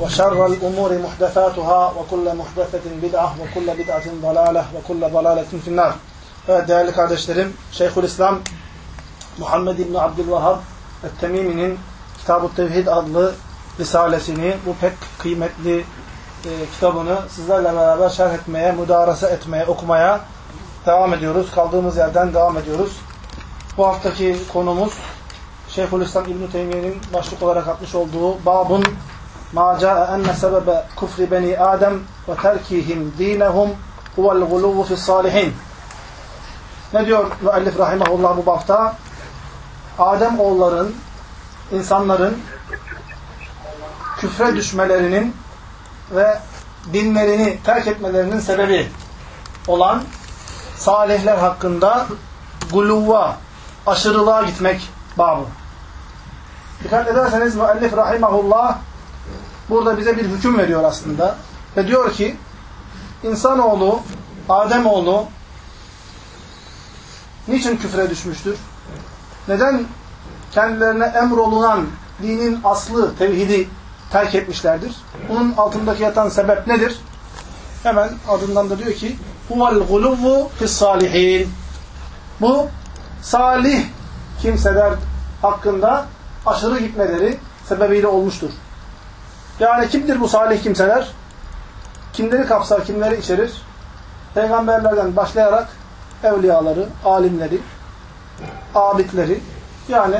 وشر الأمور محدثاتها وكل محدثة بدعة وكل بدعة ضلالة وكل ضلالة في النار Evet değerli kardeşlerim Şeyhülislam Muhammed İbni Abdülvahhab Et-Temimi'nin Kitab-ı Tevhid adlı risalesini bu pek kıymetli e, kitabını sizlerle beraber şerh etmeye, müdarası etmeye, okumaya devam ediyoruz. Kaldığımız yerden devam ediyoruz. Bu haftaki konumuz Şeyhülislam İbn-i Teymiye'nin başlık olarak atmış olduğu Babun Ma ca'e enne sebebe kufri beni Adem ve terkihim dinehum huvel guluvu fis salihin. Ne diyor müellif rahimahullah bu bapta? Adem oğulların, insanların küfre düşmelerinin ve dinlerini terk etmelerinin sebebi olan salihler hakkında guluva, aşırılığa gitmek babı. Dikkat ederseniz müellif rahimahullah burada bize bir hüküm veriyor aslında. Ve diyor ki insanoğlu, Ademoğlu niçin küfre düşmüştür? Neden kendilerine emrolunan dinin aslı, tevhidi terk etmişlerdir? Bunun altındaki yatan sebep nedir? Hemen adından da diyor ki huvel guluvvu fis salihin. Bu salih kimseler hakkında aşırı gitmeleri sebebiyle olmuştur. Yani kimdir bu salih kimseler? Kimleri kapsar, kimleri içerir? Peygamberlerden başlayarak evliyaları, alimleri, abidleri yani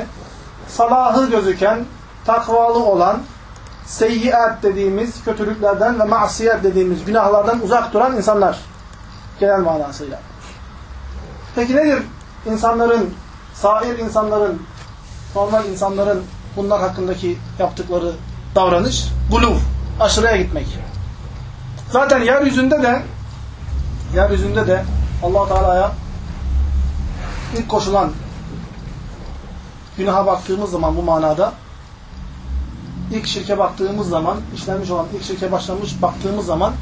salahı gözüken, takvalı olan, seyyiat dediğimiz kötülüklerden ve masiyet dediğimiz günahlardan uzak duran insanlar genel manasıyla. Peki nedir insanların, sair insanların, normal insanların bunlar hakkındaki yaptıkları davranış? Guluv, aşırıya gitmek. Zaten yeryüzünde de yeryüzünde de allah Teala'ya ilk koşulan günaha baktığımız zaman bu manada ilk şirke baktığımız zaman, işlenmiş olan ilk şirke başlamış baktığımız zaman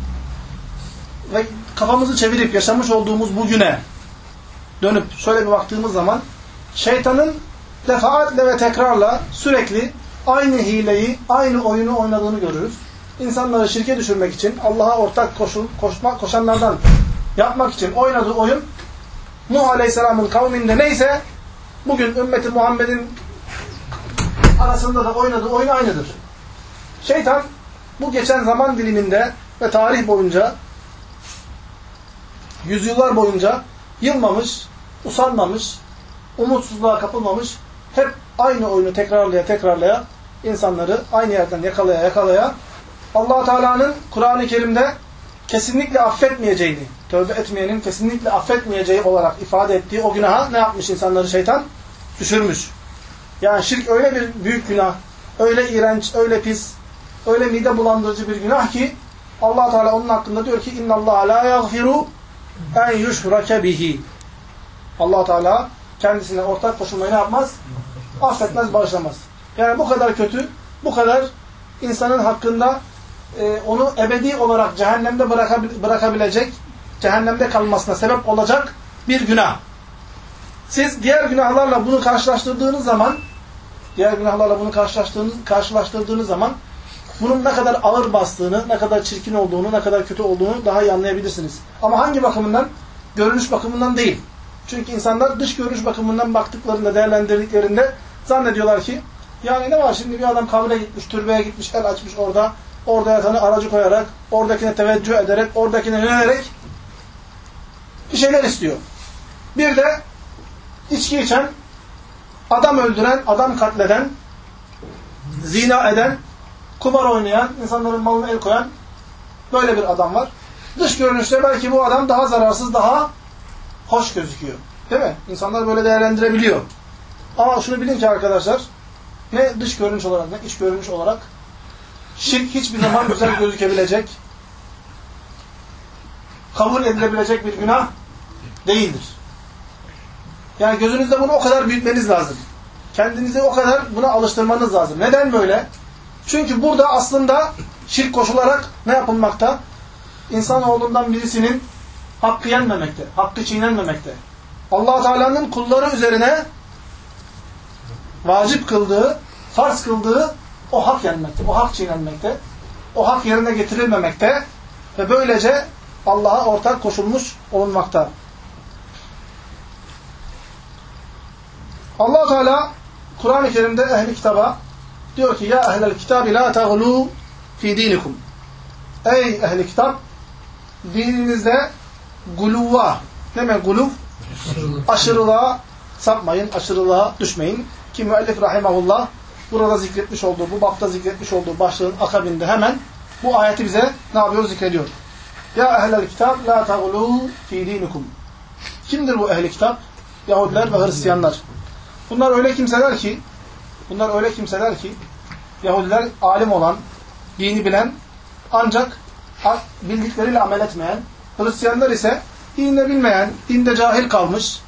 ve kafamızı çevirip yaşamış olduğumuz bugüne dönüp şöyle bir baktığımız zaman şeytanın defaatle ve tekrarla sürekli aynı hileyi, aynı oyunu oynadığını görürüz. İnsanları şirke düşürmek için, Allah'a ortak koşun, koşma, koşanlardan yapmak için oynadığı oyun Nuh Aleyhisselam'ın kavminde neyse bugün ümmeti Muhammed'in arasında da oynadığı oyun aynıdır. Şeytan bu geçen zaman diliminde ve tarih boyunca yüzyıllar boyunca yılmamış, usanmamış, umutsuzluğa kapılmamış, hep aynı oyunu tekrarlaya tekrarlaya insanları aynı yerden yakalaya yakalaya allah Teala'nın Kur'an-ı Kerim'de kesinlikle affetmeyeceğini, tövbe etmeyenin kesinlikle affetmeyeceği olarak ifade ettiği o günaha ne yapmış insanları şeytan? Düşürmüş. Yani şirk öyle bir büyük günah, öyle iğrenç, öyle pis, öyle mide bulandırıcı bir günah ki allah Teala onun hakkında diyor ki اِنَّ اللّٰهَ لَا يَغْفِرُ اَنْ يُشْرَكَ بِهِ allah Teala kendisine ortak koşulmayı ne yapmaz? Affetmez, bağışlamaz. Yani bu kadar kötü, bu kadar insanın hakkında e, onu ebedi olarak cehennemde bırakabilecek, cehennemde kalmasına sebep olacak bir günah. Siz diğer günahlarla bunu karşılaştırdığınız zaman, diğer günahlarla bunu karşılaştırdığınız, karşılaştırdığınız zaman bunun ne kadar ağır bastığını, ne kadar çirkin olduğunu, ne kadar kötü olduğunu daha iyi anlayabilirsiniz. Ama hangi bakımından? Görünüş bakımından değil. Çünkü insanlar dış görünüş bakımından baktıklarında, değerlendirdiklerinde zannediyorlar ki yani ne var şimdi bir adam kabre gitmiş, türbeye gitmiş, el açmış orada, orada yatanı aracı koyarak, oradakine teveccüh ederek, oradakine yönelerek şeyler istiyor. Bir de içki içen, adam öldüren, adam katleden, zina eden, kumar oynayan, insanların malına el koyan böyle bir adam var. Dış görünüşte belki bu adam daha zararsız, daha hoş gözüküyor. Değil mi? İnsanlar böyle değerlendirebiliyor. Ama şunu bilin ki arkadaşlar, ne dış görünüş olarak ne iç görünüş olarak şirk hiçbir zaman güzel gözükebilecek, kabul edilebilecek bir günah değildir. Yani gözünüzde bunu o kadar büyütmeniz lazım. Kendinizi o kadar buna alıştırmanız lazım. Neden böyle? Çünkü burada aslında şirk koşularak ne yapılmakta? İnsanoğlundan birisinin hakkı yenmemekte, hakkı çiğnenmemekte. allah Teala'nın kulları üzerine vacip kıldığı, farz kıldığı o hak yenmekte, o hak çiğnenmekte, o hak yerine getirilmemekte ve böylece Allah'a ortak koşulmuş olunmakta. allah Teala Kur'an-ı Kerim'de ehli kitaba diyor ki ya ehlel kitabi la teğlu fi dinikum. Ey ehli kitap dininizde guluva ne demek guluv? Aşırılığa sapmayın, aşırılığa düşmeyin. Ki müellif rahimahullah burada zikretmiş olduğu, bu bapta zikretmiş olduğu başlığın akabinde hemen bu ayeti bize ne yapıyor? Zikrediyor. Ya ehlel kitap la teğlu fi dinikum. Kimdir bu ehli kitap? Yahudiler ve Hristiyanlar. Bunlar öyle kimseler ki bunlar öyle kimseler ki Yahudiler alim olan, dini bilen ancak bildikleriyle amel etmeyen, Hristiyanlar ise dinini bilmeyen, dinde cahil kalmış,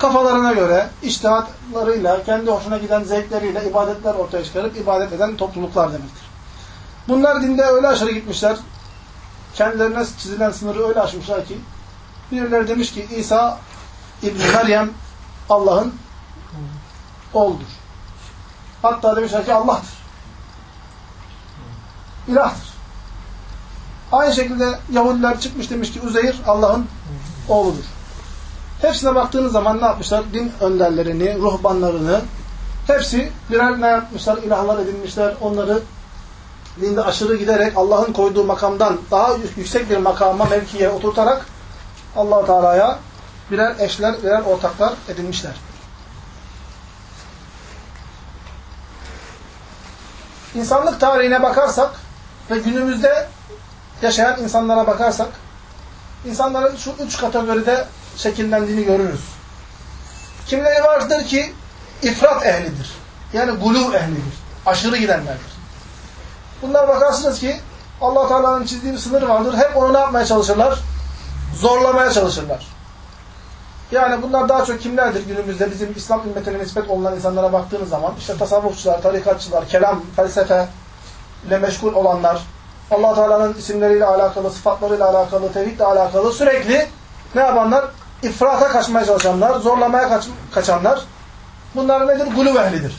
kafalarına göre iştihatlarıyla, kendi hoşuna giden zevkleriyle ibadetler ortaya çıkarıp ibadet eden topluluklar demektir. Bunlar dinde öyle aşırı gitmişler, kendilerine çizilen sınırı öyle aşmışlar ki, birileri demiş ki İsa İbn Meryem Allah'ın oğludur. Hatta demişler ki Allah'tır. İlahtır. Aynı şekilde Yahudiler çıkmış demiş ki Uzeyr Allah'ın oğludur. Hepsine baktığınız zaman ne yapmışlar? Din önderlerini, ruhbanlarını hepsi birer ne yapmışlar? İlahlar edinmişler. Onları dinde aşırı giderek Allah'ın koyduğu makamdan daha yüksek bir makama, mevkiye oturtarak allah Teala'ya birer eşler, birer ortaklar edinmişler. İnsanlık tarihine bakarsak ve günümüzde yaşayan insanlara bakarsak insanların şu üç kategoride şekillendiğini görürüz. Kimleri vardır ki ifrat ehlidir. Yani gulu ehlidir. Aşırı gidenlerdir. Bunlar bakarsınız ki allah Teala'nın çizdiği bir sınır vardır. Hep onu ne yapmaya çalışırlar? Zorlamaya çalışırlar. Yani bunlar daha çok kimlerdir günümüzde bizim İslam ümmetine nispet olunan insanlara baktığınız zaman işte tasavvufçular, tarikatçılar, kelam, felsefe ile meşgul olanlar, allah Teala'nın isimleriyle alakalı, sıfatlarıyla alakalı, tevhidle alakalı sürekli ne yapanlar? İfrata kaçmaya çalışanlar, zorlamaya kaç, kaçanlar. Bunlar nedir? Gulu ehlidir.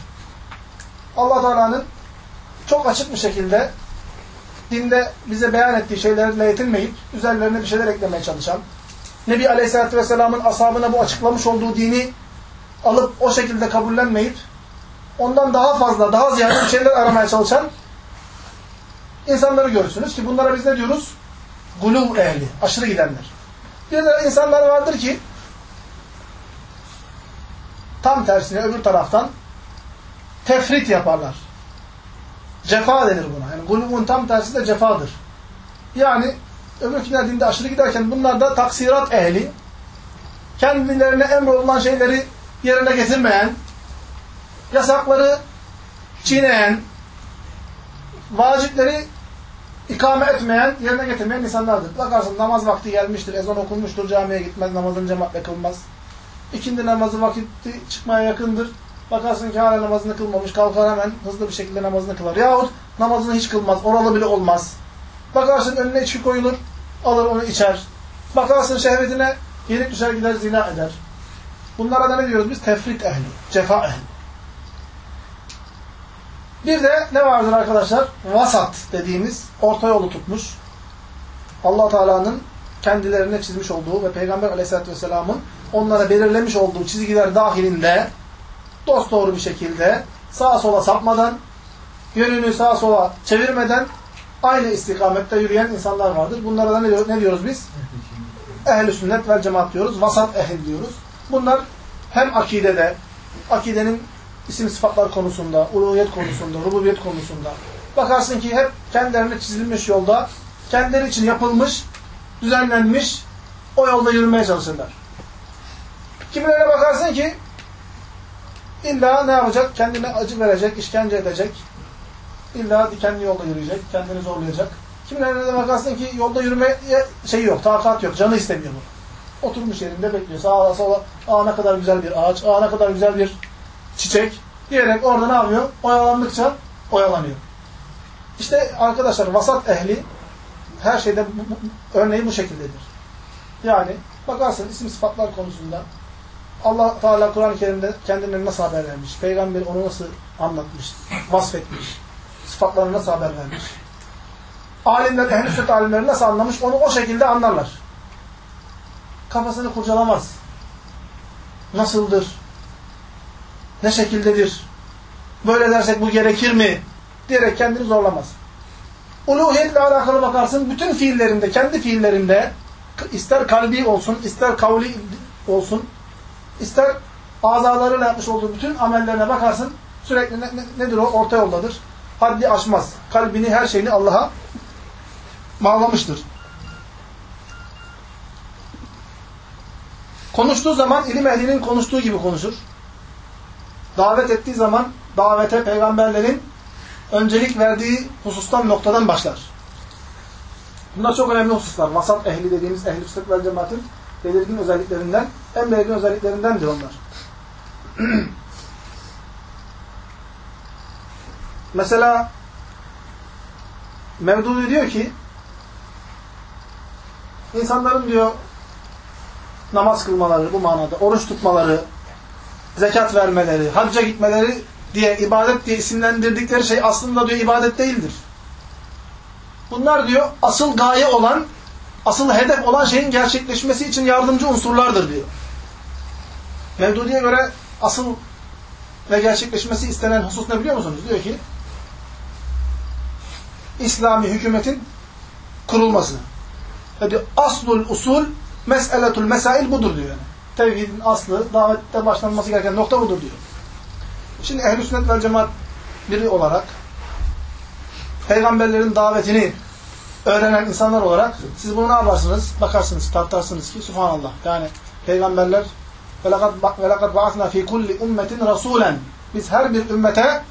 allah Teala'nın çok açık bir şekilde dinde bize beyan ettiği şeylerle yetinmeyip üzerlerine bir şeyler eklemeye çalışan, Nebi Aleyhisselatü Vesselam'ın ashabına bu açıklamış olduğu dini alıp o şekilde kabullenmeyip ondan daha fazla, daha ziyade bir şeyler aramaya çalışan insanları görürsünüz ki bunlara biz ne diyoruz? Guluv ehli, aşırı gidenler. Bir insanlar vardır ki tam tersine öbür taraftan tefrit yaparlar. Cefa denir buna. Yani gulubun tam tersi de cefadır. Yani öbürküler dinde aşırı giderken bunlar da taksirat ehli, kendilerine emrolunan şeyleri yerine getirmeyen, yasakları çiğneyen, vacipleri ikame etmeyen, yerine getirmeyen insanlardır. Bakarsın namaz vakti gelmiştir, ezan okunmuştur, camiye gitmez, namazın cemaatle kılmaz. İkindi namazı vakti çıkmaya yakındır. Bakarsın ki hala namazını kılmamış, kalkar hemen hızlı bir şekilde namazını kılar. Yahut namazını hiç kılmaz, oralı bile olmaz. Bakarsın önüne içki koyulur, alır onu içer. Bakarsın şehvetine yenik düşer gider zina eder. Bunlara da ne diyoruz biz? Tefrit ehli, cefa ehli. Bir de ne vardır arkadaşlar? Vasat dediğimiz orta yolu tutmuş. allah Teala'nın kendilerine çizmiş olduğu ve Peygamber aleyhissalatü vesselamın onlara belirlemiş olduğu çizgiler dahilinde dosdoğru bir şekilde sağa sola sapmadan, yönünü sağa sola çevirmeden aynı istikamette yürüyen insanlar vardır. Bunlara da ne diyoruz, ne diyoruz biz? ehl sünnet vel cemaat diyoruz. Vasat ehil diyoruz. Bunlar hem akidede, akidenin isim sıfatlar konusunda, uluhiyet konusunda, rububiyet konusunda. Bakarsın ki hep kendilerine çizilmiş yolda, kendileri için yapılmış, düzenlenmiş, o yolda yürümeye çalışırlar. Kimilerine bakarsın ki illa ne yapacak? Kendine acı verecek, işkence edecek. İlla dikenli yolda yürüyecek, kendini zorlayacak. Kimilerine de bakarsın ki yolda yürümeye şey yok, takat yok, canı istemiyor bu. Oturmuş yerinde bekliyor. Sağa sola, aa ne kadar güzel bir ağaç, aa ne kadar güzel bir çiçek diyerek orada ne yapıyor? Oyalandıkça oyalanıyor. İşte arkadaşlar vasat ehli her şeyde bu, bu, örneği bu şekildedir. Yani bakarsın isim sıfatlar konusunda Allah Teala Kur'an-ı Kerim'de kendilerine nasıl haber vermiş, peygamber onu nasıl anlatmış, vasfetmiş, sıfatlarını nasıl haber vermiş. Alimler, ehl-i sünnet alimleri nasıl anlamış onu o şekilde anlarlar. Kafasını kurcalamaz. Nasıldır? Ne şekildedir? Böyle dersek bu gerekir mi? Diyerek kendini zorlamaz. Uluhiyetle alakalı bakarsın bütün fiillerinde, kendi fiillerinde ister kalbi olsun, ister kavli olsun, ister azalarıyla yapmış olduğu bütün amellerine bakarsın sürekli ne, ne, nedir o? Orta yoldadır. Haddi aşmaz. Kalbini, her şeyini Allah'a bağlamıştır. Konuştuğu zaman ilim ehlinin konuştuğu gibi konuşur. Davet ettiği zaman davete peygamberlerin öncelik verdiği husustan noktadan başlar. Bunlar çok önemli hususlar. Vasat ehli dediğimiz ehli sünnet vel cemaatin belirgin özelliklerinden, en belirgin özelliklerindendir onlar. Mesela Mevdudi diyor ki insanların diyor namaz kılmaları bu manada, oruç tutmaları, zekat vermeleri, hacca gitmeleri diye ibadet diye isimlendirdikleri şey aslında diyor ibadet değildir. Bunlar diyor asıl gaye olan, asıl hedef olan şeyin gerçekleşmesi için yardımcı unsurlardır diyor. Mevdudi'ye göre asıl ve gerçekleşmesi istenen husus ne biliyor musunuz? Diyor ki İslami hükümetin kurulması. Ve diyor aslul usul meseletul mesail budur diyor yani Tevhidin aslı, davette başlanması gereken nokta budur diyor. Şimdi ehl-i sünnet vel cemaat biri olarak peygamberlerin davetini öğrenen insanlar olarak siz bunu ne yaparsınız? Bakarsınız, tartarsınız ki subhanallah. Yani peygamberler وَلَقَدْ بَعَثْنَا ف۪ي كُلِّ اُمَّةٍ رَسُولًا Biz her bir ümmete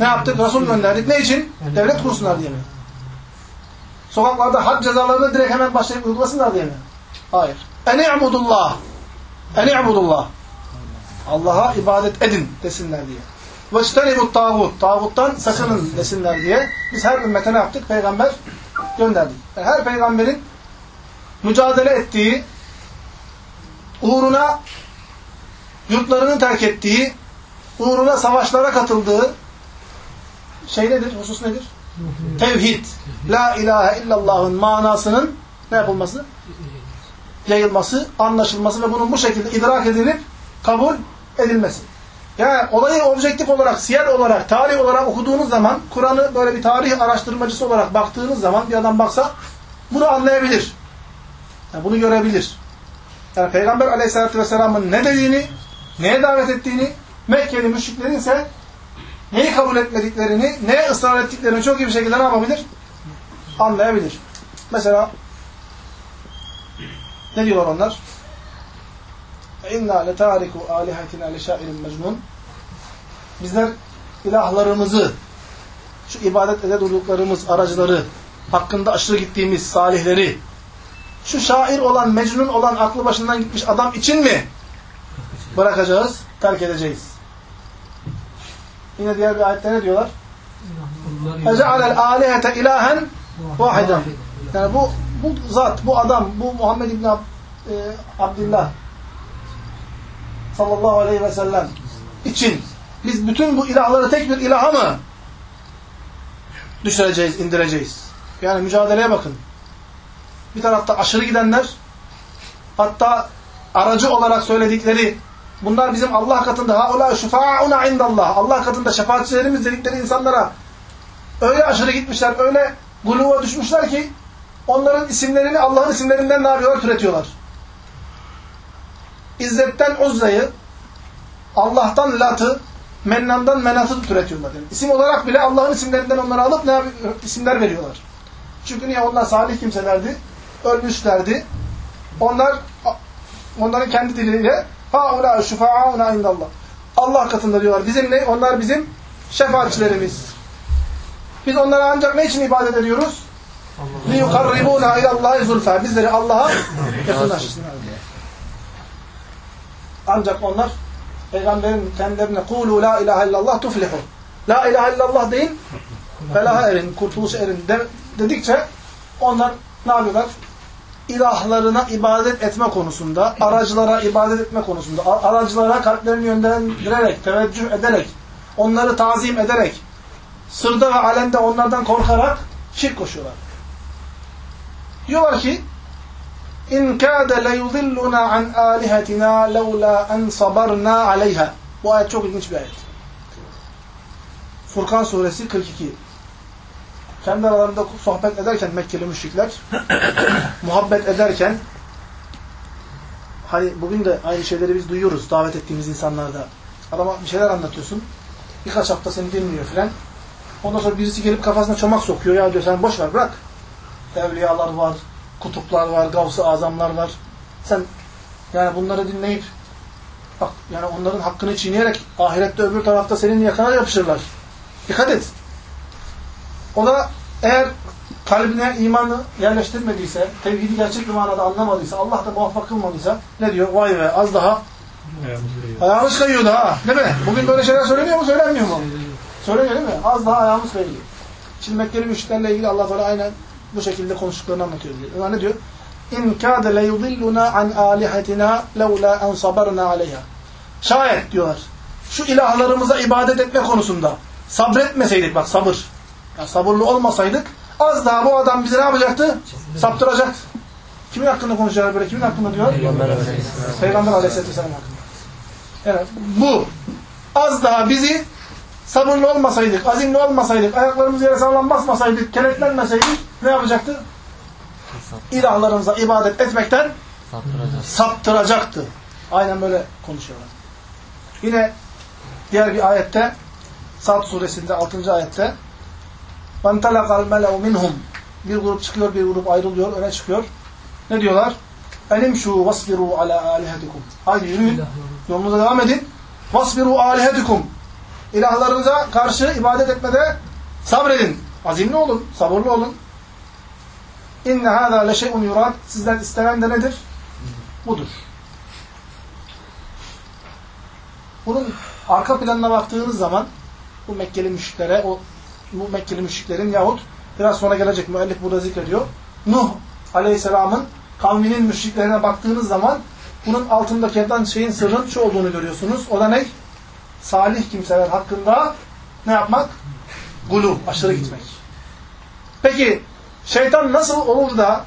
ne yaptık? Resul gönderdik. Ne için? Devlet kursunlar diye mi? Sokaklarda had cezalarını direkt hemen başlayıp uygulasınlar diye mi? Hayır. اَنِعْبُدُ Eni'budullah. Allah'a ibadet edin desinler diye. Ve Veşteribut tağut. Tağuttan sakının desinler diye. Biz her ümmete ne yaptık? Peygamber gönderdik. Yani her peygamberin mücadele ettiği, uğruna yurtlarını terk ettiği, uğruna savaşlara katıldığı şey nedir? Husus nedir? Tevhid. La ilahe illallah'ın manasının ne yapılması? Yayılması, anlaşılması ve bunun bu şekilde idrak edilip kabul edilmesi. Yani olayı objektif olarak, siyer olarak, tarih olarak okuduğunuz zaman, Kur'an'ı böyle bir tarih araştırmacısı olarak baktığınız zaman bir adam baksa bunu anlayabilir. Yani bunu görebilir. Yani Peygamber aleyhissalatü vesselamın ne dediğini, neye davet ettiğini, Mekkeli müşriklerin ise neyi kabul etmediklerini, neye ısrar ettiklerini çok iyi bir şekilde ne yapabilir? Anlayabilir. Mesela ne diyorlar onlar? اِنَّا لَتَارِكُ آلِهَةِنَا لِشَائِرٍ مَجْنُونَ Bizler ilahlarımızı, şu ibadet ede durduklarımız, aracıları, hakkında aşırı gittiğimiz salihleri, şu şair olan, mecnun olan, aklı başından gitmiş adam için mi bırakacağız, terk edeceğiz? Yine diğer bir ayette ne diyorlar? اَجَعَلَ الْآلِهَةَ ilahen vahiden. Yani bu, bu zat, bu adam, bu Muhammed İbni Ab e, Abdillah sallallahu aleyhi ve sellem için biz bütün bu ilahları tek bir ilaha mı düşüreceğiz, indireceğiz? Yani mücadeleye bakın. Bir tarafta aşırı gidenler hatta aracı olarak söyledikleri bunlar bizim Allah katında haula şufa'una indallah. Allah katında şefaatçilerimiz dedikleri insanlara öyle aşırı gitmişler, öyle guluva düşmüşler ki onların isimlerini Allah'ın isimlerinden ne yapıyorlar? Türetiyorlar. İzzet'ten Uzza'yı, Allah'tan Lat'ı, Mennan'dan Menat'ı türetiyorlar. Yani isim olarak bile Allah'ın isimlerinden onları alıp ne isimler veriyorlar. Çünkü niye? Onlar salih kimselerdi, ölmüşlerdi. Onlar onların kendi diliyle haula şufa'auna indallah. Allah katında diyorlar. Bizim ne? Onlar bizim şefaatçilerimiz. Biz onlara ancak ne için ibadet ediyoruz? لِيُقَرِّبُونَا اِلَى اللّٰهِ زُلْفَى Bizleri Allah'a yakınlaştırsınlar diye. Ancak onlar Peygamberin kendilerine kulu la ilahe illallah tuflihu. La ilahe illallah deyin, felaha erin, kurtuluşa erin de, dedikçe onlar ne yapıyorlar? İlahlarına ibadet etme konusunda, aracılara ibadet etme konusunda, aracılara kalplerini yönlendirerek, teveccüh ederek, onları tazim ederek, sırda ve alemde onlardan korkarak şirk koşuyorlar. Diyorlar ki İn kâde leyudilluna an âlihetina levlâ en sabarna aleyha. Bu ayet çok ilginç bir ayet. Furkan suresi 42. Kendi aralarında sohbet ederken Mekkeli müşrikler muhabbet ederken hani bugün de aynı şeyleri biz duyuyoruz davet ettiğimiz insanlarda. Adama bir şeyler anlatıyorsun. Birkaç hafta seni dinliyor filan. Ondan sonra birisi gelip kafasına çomak sokuyor. Ya diyor sen boş ver bırak. Evliyalar var, kutuplar var, gavs azamlar var. Sen yani bunları dinleyip bak yani onların hakkını çiğneyerek ahirette öbür tarafta senin yakana yapışırlar. Dikkat et. O da eğer kalbine imanı yerleştirmediyse, tevhidi gerçek bir manada anlamadıysa, Allah da muvaffak kılmadıysa ne diyor? Vay be az daha ayağımız kayıyordu ha. Değil mi? Bugün böyle şeyler söyleniyor mu? Söylenmiyor mu? Söyleniyor değil mi? Az daha ayağımız kayıyor. Şimdi Mekkeli müşriklerle ilgili Allah Teala aynen bu şekilde konuştuklarını anlatıyor. Onlar ne diyor? İn kâde le yudilluna an âlihetina levlâ en sabarna aleyha. Şayet diyorlar. Şu ilahlarımıza ibadet etme konusunda sabretmeseydik bak sabır. Yani sabırlı olmasaydık az daha bu adam bizi ne yapacaktı? Saptıracaktı. Kimin hakkında konuşuyorlar böyle? Kimin hakkında diyor? Peygamber Aleyhisselam. Peygamber Aleyhisselam hakkında. Yani bu az daha bizi sabırlı olmasaydık, azimli olmasaydık, ayaklarımız yere sağlam basmasaydık, kenetlenmeseydik ne yapacaktı? İlahlarımıza ibadet etmekten saptıracaktı. Aynen böyle konuşuyorlar. Yine diğer bir ayette Sad suresinde 6. ayette وَانْتَلَقَ الْمَلَوْ minhum Bir grup çıkıyor, bir grup ayrılıyor, öne çıkıyor. Ne diyorlar? اَنِمْشُوا وَاسْبِرُوا عَلَى آلِهَتِكُمْ Haydi yürüyün, yolunuza devam edin. وَاسْبِرُوا آلِهَتِكُمْ İlahlarınıza karşı ibadet etmede sabredin. Azimli olun, sabırlı olun. İnne hâzâ leşe'un yurad. Sizden istenen de nedir? Budur. Bunun arka planına baktığınız zaman bu Mekkeli müşriklere, o bu Mekkeli müşriklerin yahut biraz sonra gelecek müellif burada zikrediyor. Nuh Aleyhisselam'ın kavminin müşriklerine baktığınız zaman bunun altındaki yatan şeyin sırrın şu olduğunu görüyorsunuz. O da ne? Salih kimseler hakkında ne yapmak? Gulu, aşırı gitmek. Peki şeytan nasıl olur da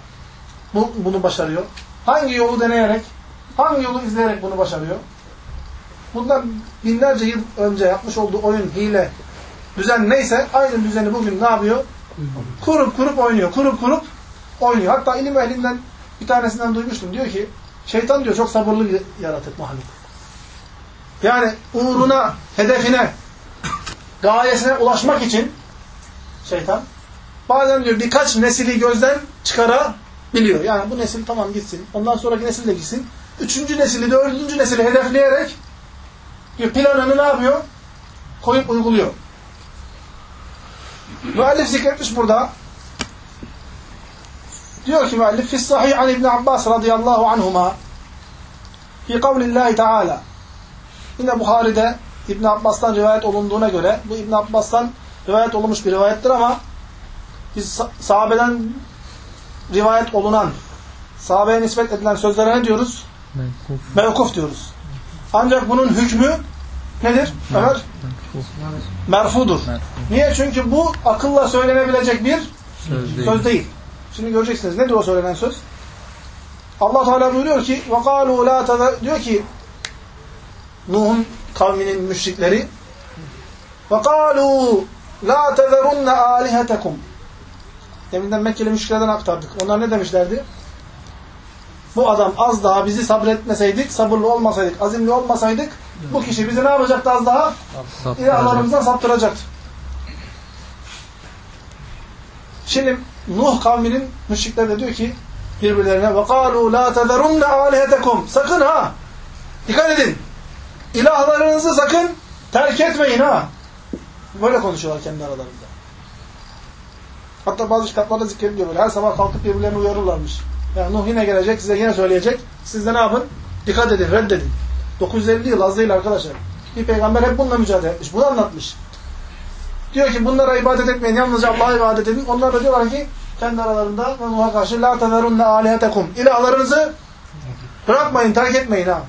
bu, bunu başarıyor? Hangi yolu deneyerek, hangi yolu izleyerek bunu başarıyor? Bundan binlerce yıl önce yapmış olduğu oyun, hile, düzen neyse aynı düzeni bugün ne yapıyor? Kurup kurup oynuyor, kurup kurup oynuyor. Hatta ilim ehlinden bir tanesinden duymuştum. Diyor ki şeytan diyor çok sabırlı yaratık mahluk. Yani uğruna, hedefine, gayesine ulaşmak için şeytan bazen diyor birkaç nesili gözden çıkarabiliyor. Yani bu nesil tamam gitsin. Ondan sonraki nesil de gitsin. Üçüncü nesili, dördüncü nesili hedefleyerek diyor, planını ne yapıyor? Koyup uyguluyor. Müellif zikretmiş burada. Diyor ki müellif fi sahih an İbn Abbas radıyallahu anhuma fi kavlillahi teala Yine Buhari'de İbn Abbas'tan rivayet olunduğuna göre bu İbn Abbas'tan rivayet olunmuş bir rivayettir ama biz sahabeden rivayet olunan sahabeye nispet edilen sözlere ne diyoruz? Mevkuf. Mevkuf diyoruz. Ancak bunun hükmü nedir? Ömer? Merfudur. Merfu. Niye? Çünkü bu akılla söylenebilecek bir söz değil. Söz değil. Şimdi göreceksiniz. Nedir o söylenen söz? Allah Teala buyuruyor ki وَقَالُوا لَا diyor ki Nuh'un kavminin müşrikleri وَقَالُوا لَا تَذَرُنَّ آلِهَتَكُمْ Deminden Mekkeli müşriklerden aktardık. Onlar ne demişlerdi? bu adam az daha bizi sabretmeseydik, sabırlı olmasaydık, azimli olmasaydık bu kişi bizi ne yapacaktı az daha? İlahlarımızdan saptıracaktı. Şimdi Nuh kavminin müşrikleri de diyor ki birbirlerine وَقَالُوا لَا تَذَرُنَّ آلِهَتَكُمْ Sakın ha! Dikkat edin! İlahlarınızı sakın terk etmeyin ha! Böyle konuşuyorlar kendi aralarında. Hatta bazı kitaplarda zikrediliyor böyle. Her sabah kalkıp birbirlerini uyarırlarmış. Yani Nuh yine gelecek, size yine söyleyecek. Siz de ne yapın? Dikkat edin, reddedin. 950 yıl az değil arkadaşlar. Bir peygamber hep bununla mücadele etmiş. Bunu anlatmış. Diyor ki bunlara ibadet etmeyin, yalnızca Allah'a ibadet edin. Onlar da diyorlar ki kendi aralarında Nuh'a karşı la tezerunne alihetekum. İlahlarınızı bırakmayın, terk etmeyin ha.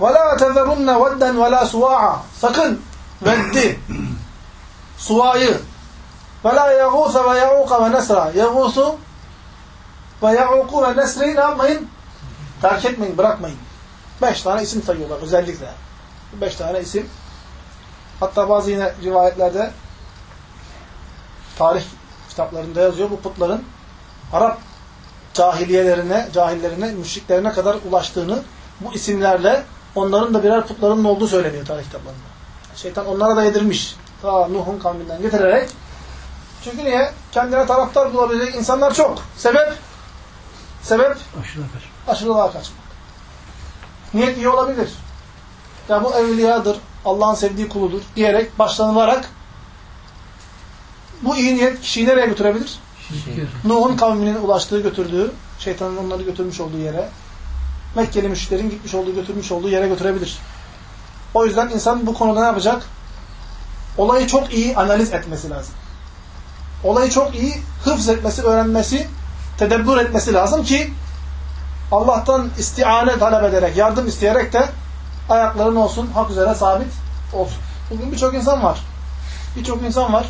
Ve la tezerunne vedden ve. Sakın veddi, suva'yı ve nesra. Yagûsu ve ya'uqu ve nesri ne yapmayın? Terk etmeyin, bırakmayın. Beş tane isim sayıyorlar özellikle. Beş tane isim. Hatta bazı yine rivayetlerde tarih kitaplarında yazıyor bu putların Arap cahiliyelerine, cahillerine, müşriklerine kadar ulaştığını bu isimlerle onların da birer putlarının olduğu söyleniyor tarih kitaplarında. Şeytan onlara da yedirmiş. Ta Nuh'un kavminden getirerek. Çünkü niye? Kendine taraftar bulabilecek insanlar çok. Sebep? Sebep? Aşırılığa kaçmak. Niyet iyi olabilir. Ya bu evliyadır, Allah'ın sevdiği kuludur diyerek başlanılarak bu iyi niyet kişiyi nereye götürebilir? Şirk. Nuh'un kavminin ulaştığı, götürdüğü, şeytanın onları götürmüş olduğu yere, Mekkeli müşriklerin gitmiş olduğu, götürmüş olduğu yere götürebilir. O yüzden insan bu konuda ne yapacak? Olayı çok iyi analiz etmesi lazım. Olayı çok iyi hıfz etmesi, öğrenmesi, tedebbür etmesi lazım ki Allah'tan istiane talep ederek, yardım isteyerek de ayakların olsun, hak üzere sabit olsun. Bugün birçok insan var. Birçok insan var.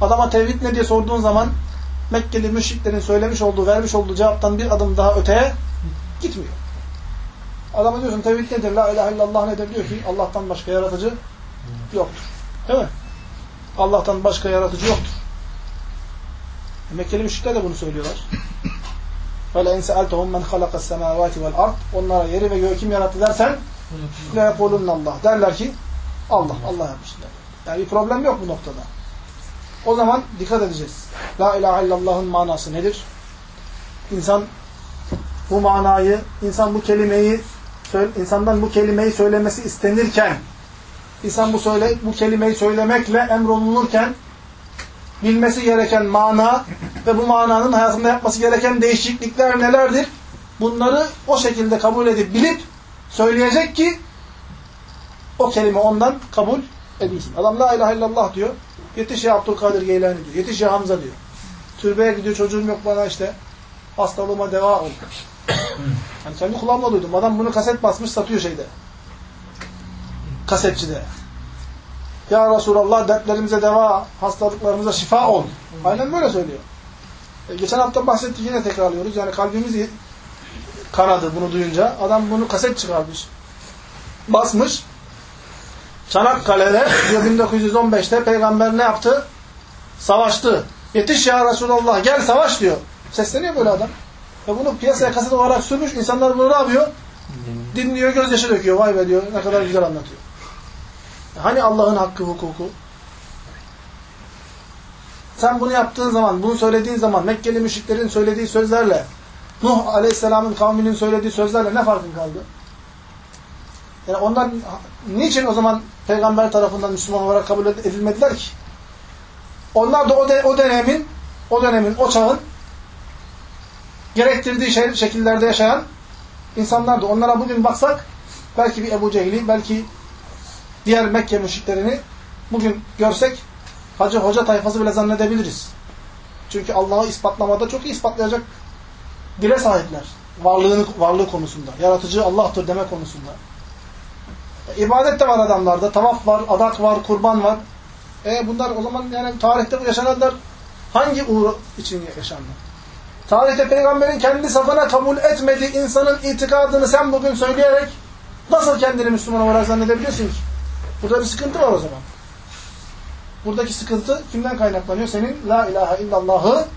Adama tevhid ne diye sorduğun zaman Mekkeli müşriklerin söylemiş olduğu, vermiş olduğu cevaptan bir adım daha öteye gitmiyor. Adama diyorsun tevhid nedir, la ilahe illallah nedir diyor ki Allah'tan başka yaratıcı yoktur. Değil mi? Allah'tan başka yaratıcı yoktur. E, Mekkeli müşrikler de bunu söylüyorlar. وَلَاِنْ سَأَلْتَهُمْ مَنْ خَلَقَ السَّمَاوَاتِ وَالْاَرْضِ Onlara yeri ve göğü kim yarattı dersen لَيَقُولُنَّ Allah. Derler ki Allah, Allah yapmışlar. Yani bir problem yok bu noktada. O zaman dikkat edeceğiz. La ilahe illallah'ın manası nedir? İnsan bu manayı, insan bu kelimeyi insandan bu kelimeyi söylemesi istenirken insan bu söyle bu kelimeyi söylemekle emrolunurken bilmesi gereken mana ve bu mananın hayatında yapması gereken değişiklikler nelerdir? Bunları o şekilde kabul edip bilip söyleyecek ki o kelime ondan kabul edilsin. Adam la ilahe illallah diyor. Yetiş ya Abdülkadir Geylani diyor. Yetiş ya Hamza diyor. Türbeye gidiyor çocuğum yok bana işte hastalığıma deva ol. hani kendi kulağımla duydum. Adam bunu kaset basmış satıyor şeyde. Kasetçide. Ya Resulallah dertlerimize deva, hastalıklarımıza şifa ol. Aynen böyle söylüyor. E, geçen hafta bahsettik yine tekrarlıyoruz. Yani kalbimiz kanadı bunu duyunca. Adam bunu kaset çıkarmış. Basmış. Çanakkale'de 1915'te peygamber ne yaptı? Savaştı. Yetiş ya Resulallah gel savaş diyor. Sesleniyor böyle adam. Ve bunu piyasaya kaset olarak sürmüş. İnsanlar bunu ne yapıyor? Dinliyor, gözyaşı döküyor. Vay be diyor. Ne kadar güzel anlatıyor. Hani Allah'ın hakkı, hukuku? Sen bunu yaptığın zaman, bunu söylediğin zaman Mekkeli müşriklerin söylediği sözlerle Nuh Aleyhisselam'ın kavminin söylediği sözlerle ne farkın kaldı? Yani onlar niçin o zaman peygamber tarafından Müslüman olarak kabul edilmediler ki? Onlar da o, de, o dönemin o dönemin, o çağın gerektirdiği şey, şekillerde yaşayan insanlardı. Onlara bugün baksak belki bir Ebu Cehil'i, belki diğer Mekke müşriklerini bugün görsek hacı hoca tayfası bile zannedebiliriz. Çünkü Allah'ı ispatlamada çok iyi ispatlayacak dile sahipler. Varlığını, varlığı konusunda. Yaratıcı Allah'tır deme konusunda. E, ibadet de var adamlarda. Tavaf var, adak var, kurban var. E bunlar o zaman yani tarihte bu yaşananlar hangi uğur için yaşandı? Tarihte peygamberin kendi safına kabul etmediği insanın itikadını sen bugün söyleyerek nasıl kendini Müslüman olarak zannedebiliyorsun ki? Burada bir sıkıntı var o zaman. Buradaki sıkıntı kimden kaynaklanıyor? Senin la ilahe illallah'ı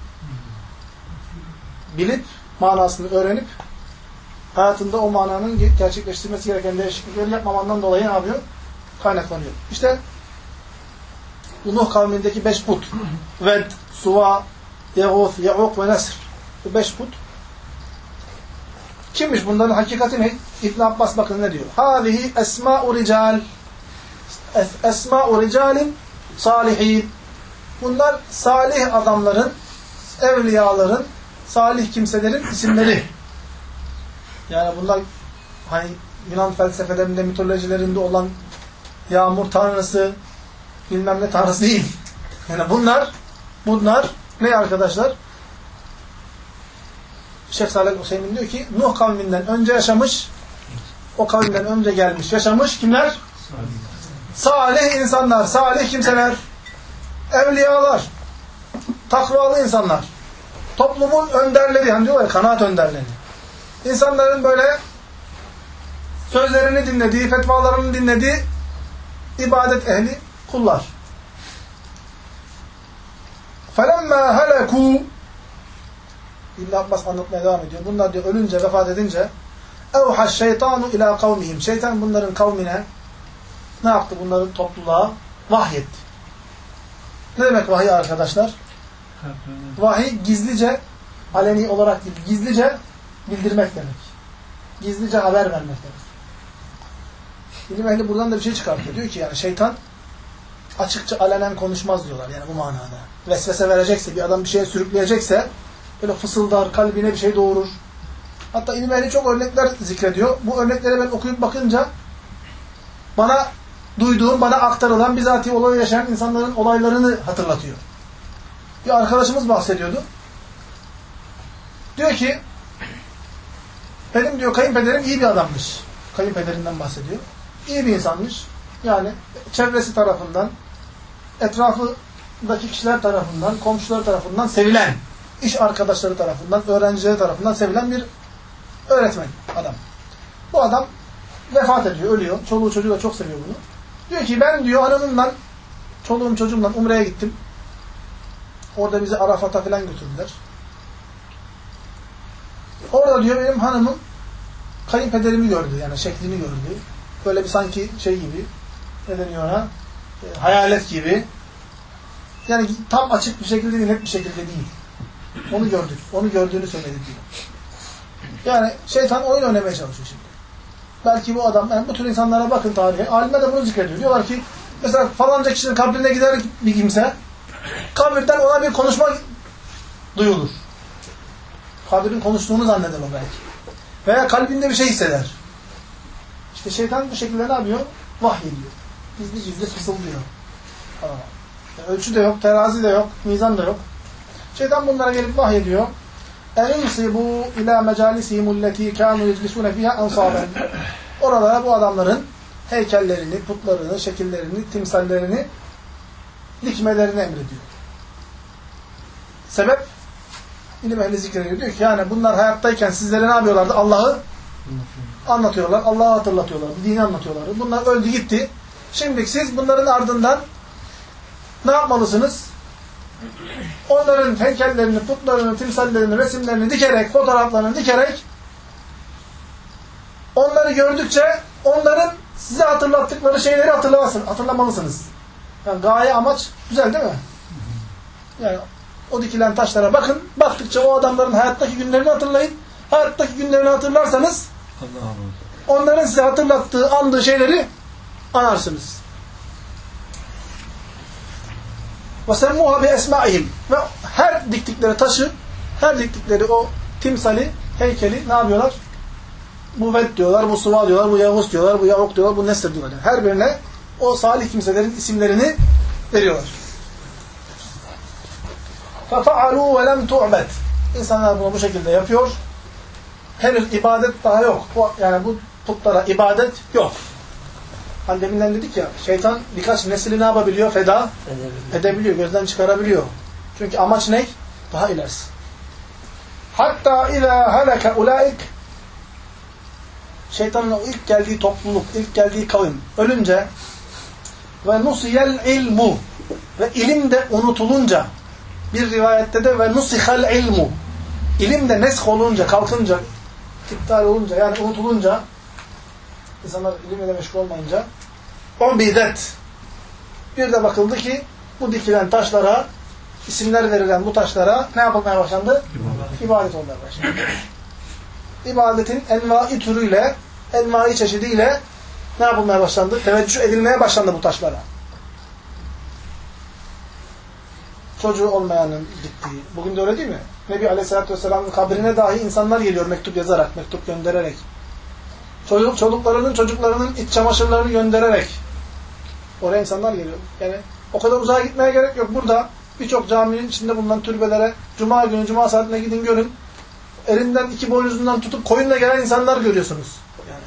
bilip, manasını öğrenip hayatında o mananın gerçekleştirmesi gereken değişiklikleri yapmamandan dolayı ne yapıyor? Kaynaklanıyor. İşte Nuh kavmindeki beş put. Ved, Suva, Yağuf, Ya'uk ve Nesr. Bu beş put. Kimmiş bunların hakikati ne? İbn Abbas bakın ne diyor? Hâzihi esmâ'u rical. Esmâ'u ricalin salihin. Bunlar salih adamların, evliyaların, salih kimselerin isimleri. Yani bunlar hani Yunan felsefelerinde, mitolojilerinde olan yağmur tanrısı, bilmem ne tanrısı değil. Yani bunlar, bunlar ne arkadaşlar? Şeyh Salih Hüseyin diyor ki Nuh kavminden önce yaşamış, o kavminden önce gelmiş, yaşamış kimler? Salih insanlar, salih kimseler, evliyalar, takvalı insanlar. Toplumun önderleri, yani diyorlar kanaat önderleri. İnsanların böyle sözlerini dinlediği, fetvalarını dinlediği ibadet ehli kullar. فَلَمَّا هَلَكُوا İbn Abbas anlatmaya devam ediyor. Bunlar diyor ölünce, vefat edince اَوْحَ şeytanu ila kavmihim. Şeytan bunların kavmine ne yaptı? Bunların topluluğa vahyetti. Ne demek vahiy arkadaşlar? Vahiy gizlice, aleni olarak değil, gizlice bildirmek demek. Gizlice haber vermek demek. İlim ehli buradan da bir şey çıkartıyor. Diyor ki yani şeytan açıkça alenen konuşmaz diyorlar yani bu manada. Vesvese verecekse, bir adam bir şeye sürükleyecekse böyle fısıldar, kalbine bir şey doğurur. Hatta ilim ehli çok örnekler zikrediyor. Bu örnekleri ben okuyup bakınca bana duyduğum, bana aktarılan bizatihi olayı yaşayan insanların olaylarını hatırlatıyor. Bir arkadaşımız bahsediyordu. Diyor ki benim diyor kayınpederim iyi bir adammış. Kayınpederinden bahsediyor. İyi bir insanmış. Yani çevresi tarafından, etrafındaki kişiler tarafından, komşuları tarafından sevilen, iş arkadaşları tarafından, öğrencileri tarafından sevilen bir öğretmen adam. Bu adam vefat ediyor, ölüyor. Çoluğu çocuğu da çok seviyor bunu. Diyor ki ben diyor hanımımla, çoluğum çocuğumla Umre'ye gittim. Orada bizi Arafat'a falan götürdüler. Orada diyor benim hanımım kayınpederimi gördü yani şeklini gördü. Böyle bir sanki şey gibi ne deniyor ona? E, hayalet gibi. Yani tam açık bir şekilde değil, net bir şekilde değil. Onu gördük. Onu gördüğünü söyledi diyor. Yani şeytan oyun oynamaya çalışıyor şimdi. Belki bu adam, yani bu tür insanlara bakın tarihe. Alimler de bunu zikrediyor. Diyorlar ki mesela falanca kişinin kabrine gider bir kimse kabirden ona bir konuşma duyulur. Kabirin konuştuğunu zanneder o belki. Veya kalbinde bir şey hisseder. İşte şeytan bu şekilde ne yapıyor? Vahyediyor. Gizli gizli fısıldıyor. Yani ölçü de yok, terazi de yok, mizan da yok. Şeytan bunlara gelip vahyediyor. اَنْسِبُوا اِلَى مَجَالِسِهِمُ الَّتِي كَانُوا يَجْلِسُونَ فِيهَا اَنْصَابًا Oralara bu adamların heykellerini, putlarını, şekillerini, timsallerini dikmelerini emrediyor. Sebep? İlim ehli zikrediyor. Diyor ki yani bunlar hayattayken sizlere ne yapıyorlardı? Allah'ı anlatıyorlar. Allah'ı hatırlatıyorlar. Dini anlatıyorlar. Bunlar öldü gitti. Şimdi siz bunların ardından ne yapmalısınız? Onların heykellerini, putlarını, timsallerini, resimlerini dikerek, fotoğraflarını dikerek onları gördükçe onların size hatırlattıkları şeyleri hatırlamalısınız. Yani gaye, amaç güzel değil mi? Yani o dikilen taşlara bakın. Baktıkça o adamların hayattaki günlerini hatırlayın. Hayattaki günlerini hatırlarsanız onların size hatırlattığı, andığı şeyleri anarsınız. وَسَمُّهَا بِاَسْمَائِهِمْ Ve her diktikleri taşı, her diktikleri o timsali, heykeli ne yapıyorlar? Bu Ved diyorlar, bu Suva diyorlar, bu Yavuz diyorlar, bu Yavuk diyorlar, bu Nesr diyorlar. Her birine o salih kimselerin isimlerini veriyorlar. فَفَعَلُوا وَلَمْ تُعْبَدْ İnsanlar bunu bu şekilde yapıyor. Henüz ibadet daha yok. Yani bu putlara ibadet yok. Hani deminden dedik ya, şeytan birkaç nesli ne yapabiliyor? Feda edebiliyor. edebiliyor, gözden çıkarabiliyor. Çünkü amaç ne? Daha ilerisi. Hatta izâ haleke ulaik şeytanın o ilk geldiği topluluk, ilk geldiği kavim ölünce ve nusiyel ilmu ve ilim de unutulunca bir rivayette de ve nusihal ilmu ilim de nesk olunca, kalkınca, iptal olunca, yani unutulunca, insanlar ilimle meşgul olmayınca, o bidet. Bir de bakıldı ki bu dikilen taşlara, isimler verilen bu taşlara ne yapılmaya başlandı? İbadet, İbadet olmaya başlandı. İbadetin envai türüyle, envai çeşidiyle ne yapılmaya başlandı? Teveccüh edilmeye başlandı bu taşlara. Çocuğu olmayanın gittiği. Bugün de öyle değil mi? Nebi Aleyhisselatü Vesselam'ın kabrine dahi insanlar geliyor mektup yazarak, mektup göndererek. Çocuk, çocuklarının çocuklarının iç çamaşırlarını göndererek. Oraya insanlar geliyor. Yani o kadar uzağa gitmeye gerek yok. Burada birçok caminin içinde bulunan türbelere Cuma günü, Cuma saatine gidin görün. Elinden iki boynuzundan tutup koyunla gelen insanlar görüyorsunuz. Yani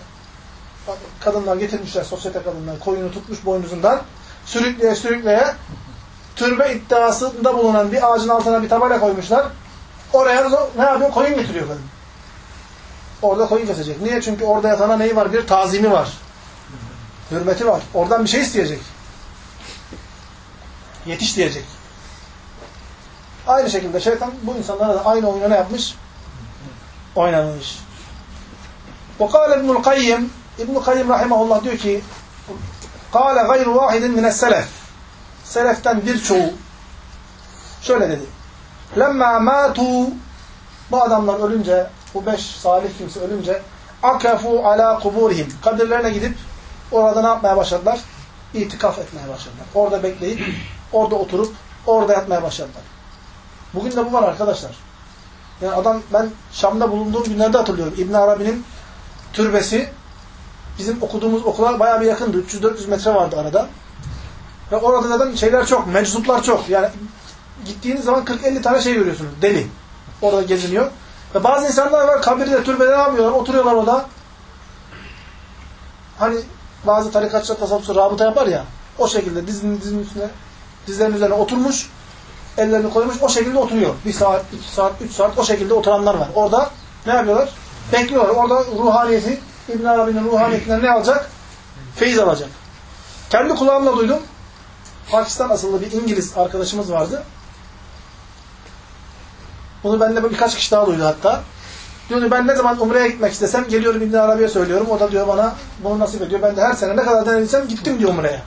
kadınlar getirmişler, sosyete kadınlar koyunu tutmuş boynuzundan sürükleye sürükleye türbe iddiasında bulunan bir ağacın altına bir tabela koymuşlar. Oraya ne yapıyor? Koyun getiriyor kadın. Orada koyun kesecek. Niye? Çünkü orada yatana neyi var? Bir tazimi var. Hürmeti var. Oradan bir şey isteyecek. Yetiş diyecek. Aynı şekilde şeytan bu insanlara da aynı oyunu ne yapmış? Oynamış. وقال ابن القيم İbn-i Kayyim Rahimahullah diyor ki قال غَيْرُ وَاحِدٍ مِنَ السَّلَفِ Seleften birçoğu şöyle dedi. لَمَّا مَاتُوا Bu adamlar ölünce, bu beş salih kimse ölünce akafu ala kuburihim. Kabirlerine gidip orada ne yapmaya başladılar? İtikaf etmeye başladılar. Orada bekleyip, orada oturup, orada yatmaya başladılar. Bugün de bu var arkadaşlar. Yani adam ben Şam'da bulunduğum günlerde hatırlıyorum. İbn Arabi'nin türbesi bizim okuduğumuz okula bayağı bir yakındı. 300-400 metre vardı arada. Ve orada zaten şeyler çok, meczuplar çok. Yani gittiğiniz zaman 40-50 tane şey görüyorsunuz. Deli. Orada geziniyor. Ve bazı insanlar var kabirde, türbede ne yapıyorlar? Oturuyorlar orada. Hani bazı tarikatçılar tasavvufçu rabıta yapar ya. O şekilde dizinin, dizinin üstüne, dizlerin üzerine oturmuş. Ellerini koymuş. O şekilde oturuyor. Bir saat, iki saat, üç saat o şekilde oturanlar var. Orada ne yapıyorlar? Bekliyorlar. Orada ruhaniyeti, İbn Arabi'nin ruhaniyetinden ne alacak? Feyiz alacak. Kendi kulağımla duydum. Pakistan asıllı bir İngiliz arkadaşımız vardı. Bunu bende birkaç kişi daha duydu hatta. Diyordu ben ne zaman Umre'ye gitmek istesem geliyorum İbn Arabi'ye söylüyorum. O da diyor bana bunu nasip ediyor. Ben de her sene ne kadar denediysem gittim diyor Umre'ye.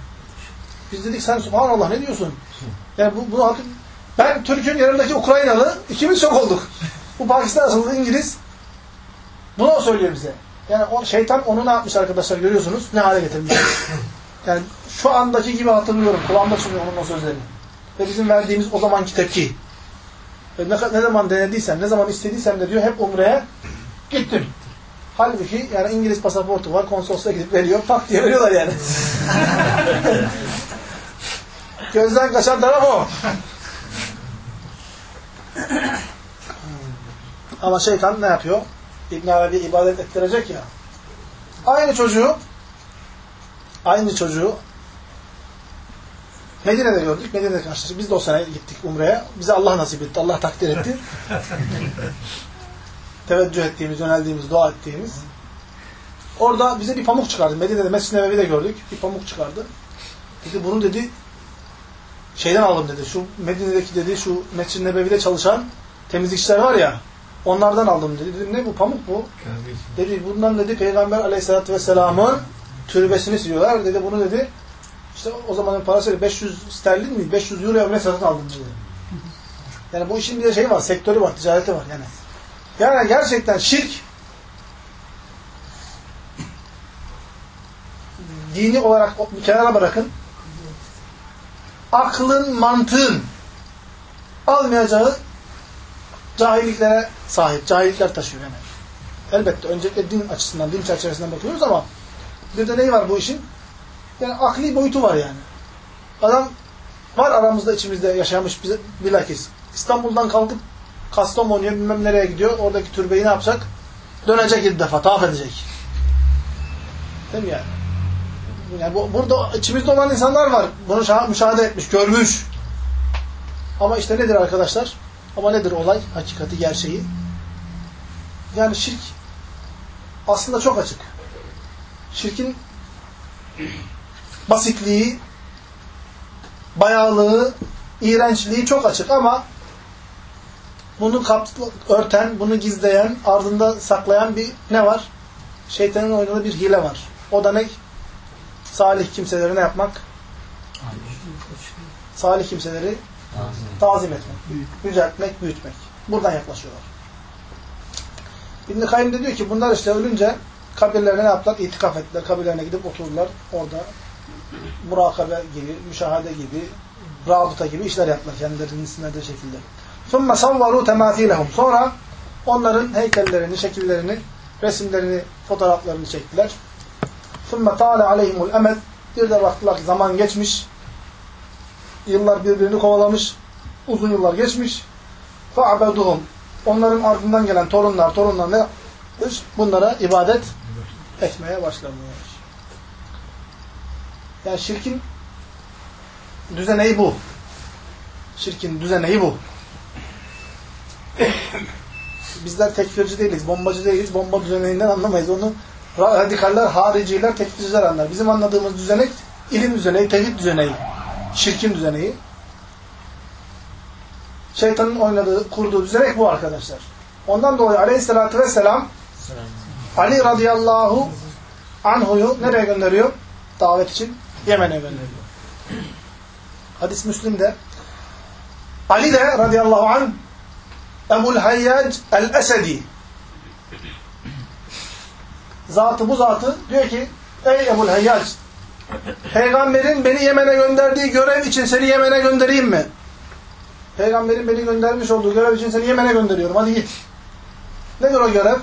Biz dedik sen subhanallah ne diyorsun? Yani bu, bunu ben Türk'ün yanındaki Ukraynalı ikimiz çok olduk. Bu Pakistan asıllı İngiliz bunu söylüyor bize. Yani o şeytan onu ne yapmış arkadaşlar görüyorsunuz? Ne hale getirmiş. Yani şu andaki gibi hatırlıyorum. Kulağımda çınlıyor onun o sözleri. Ve bizim verdiğimiz o zamanki tepki. Ne, ne zaman denediysem, ne zaman istediysem de diyor hep Umre'ye gittim. Halbuki yani İngiliz pasaportu var, konsolosluğa gidip veriyor, tak diye veriyorlar yani. Gözden kaçan taraf o. Ama şeytan ne yapıyor? İbn Arabi ibadet ettirecek ya. Aynı çocuğu aynı çocuğu Medine'de gördük. Medine'de karşılaştık. Biz de o sene gittik Umre'ye. Bize Allah nasip etti. Allah takdir etti. Teveccüh ettiğimiz, yöneldiğimiz, dua ettiğimiz. Orada bize bir pamuk çıkardı. Medine'de Mescid-i Nebevi'de gördük. Bir pamuk çıkardı. Dedi bunu dedi şeyden aldım dedi. Şu Medine'deki dedi şu Mescid-i Nebevi'de çalışan temizlikçiler var ya Onlardan aldım dedi. Dedim ne bu pamuk bu? Dedi bundan dedi Peygamber aleyhissalatü vesselamın türbesini siliyorlar. Dedi bunu dedi işte o zamanın parası 500 sterlin mi? 500 euro ne satın aldım dedi. Yani bu işin bir şey var, sektörü var, ticareti var yani. Yani gerçekten şirk dini olarak bir kenara bırakın. Aklın, mantığın almayacağı cahilliklere sahip. Cahillikler taşıyor yani. Elbette öncelikle din açısından, din çerçevesinden bakıyoruz ama bir de neyi var bu işin? Yani akli boyutu var yani. Adam var aramızda içimizde yaşamış bize bilakis. İstanbul'dan kalkıp Kastamonu'ya bilmem nereye gidiyor. Oradaki türbeyi ne yapacak? Dönecek bir defa, tavaf edecek. Değil mi yani? yani bu, burada içimizde olan insanlar var. Bunu müşahede etmiş, görmüş. Ama işte nedir arkadaşlar? Ama nedir olay? Hakikati, gerçeği. Yani şirk aslında çok açık. Şirkin basitliği, bayağılığı, iğrençliği çok açık ama bunu kaplı, örten, bunu gizleyen, ardında saklayan bir ne var? Şeytanın oynadığı bir hile var. O da ne? Salih kimseleri ne yapmak? Salih kimseleri tazim etmek, yüceltmek, büyütmek. Buradan yaklaşıyorlar. İbn-i Kayyum de diyor ki bunlar işte ölünce kabirlerine ne yaptılar? İtikaf ettiler. Kabirlerine gidip oturdular. Orada murakabe gibi, müşahede gibi, rabıta gibi işler yaptılar kendilerinin sinirli şekilde. ثُمَّ صَوَّرُوا تَمَاثِيلَهُم Sonra onların heykellerini, şekillerini, resimlerini, fotoğraflarını çektiler. ثُمَّ طَالَ عَلَيْهِمُ الْأَمَدْ Bir de baktılar ki zaman geçmiş, yıllar birbirini kovalamış, uzun yıllar geçmiş. فَعَبَدُهُمْ Onların ardından gelen torunlar, torunlar ne yapmış? Bunlara ibadet etmeye başlamış. Yani şirkin düzeneği bu. Şirkin düzeneği bu. Bizler tekfirci değiliz, bombacı değiliz. Bomba düzeneğinden anlamayız. Onu radikaller, hariciler, tekfirciler anlar. Bizim anladığımız düzenek ilim düzeneği, tevhid düzeneği, şirkin düzeneği. Şeytanın oynadığı, kurduğu düzenek bu arkadaşlar. Ondan dolayı aleyhissalatü vesselam Ali radıyallahu anhu'yu nereye gönderiyor? Davet için Yemen'e gönderiyor. Hadis Müslim'de Ali de radıyallahu anh Ebul Hayyac el-Esedi zatı bu zatı diyor ki ey Ebul Hayyac peygamberin beni Yemen'e gönderdiği görev için seni Yemen'e göndereyim mi? Peygamberin beni göndermiş olduğu görev için seni Yemen'e gönderiyorum. Hadi git. Nedir o görev?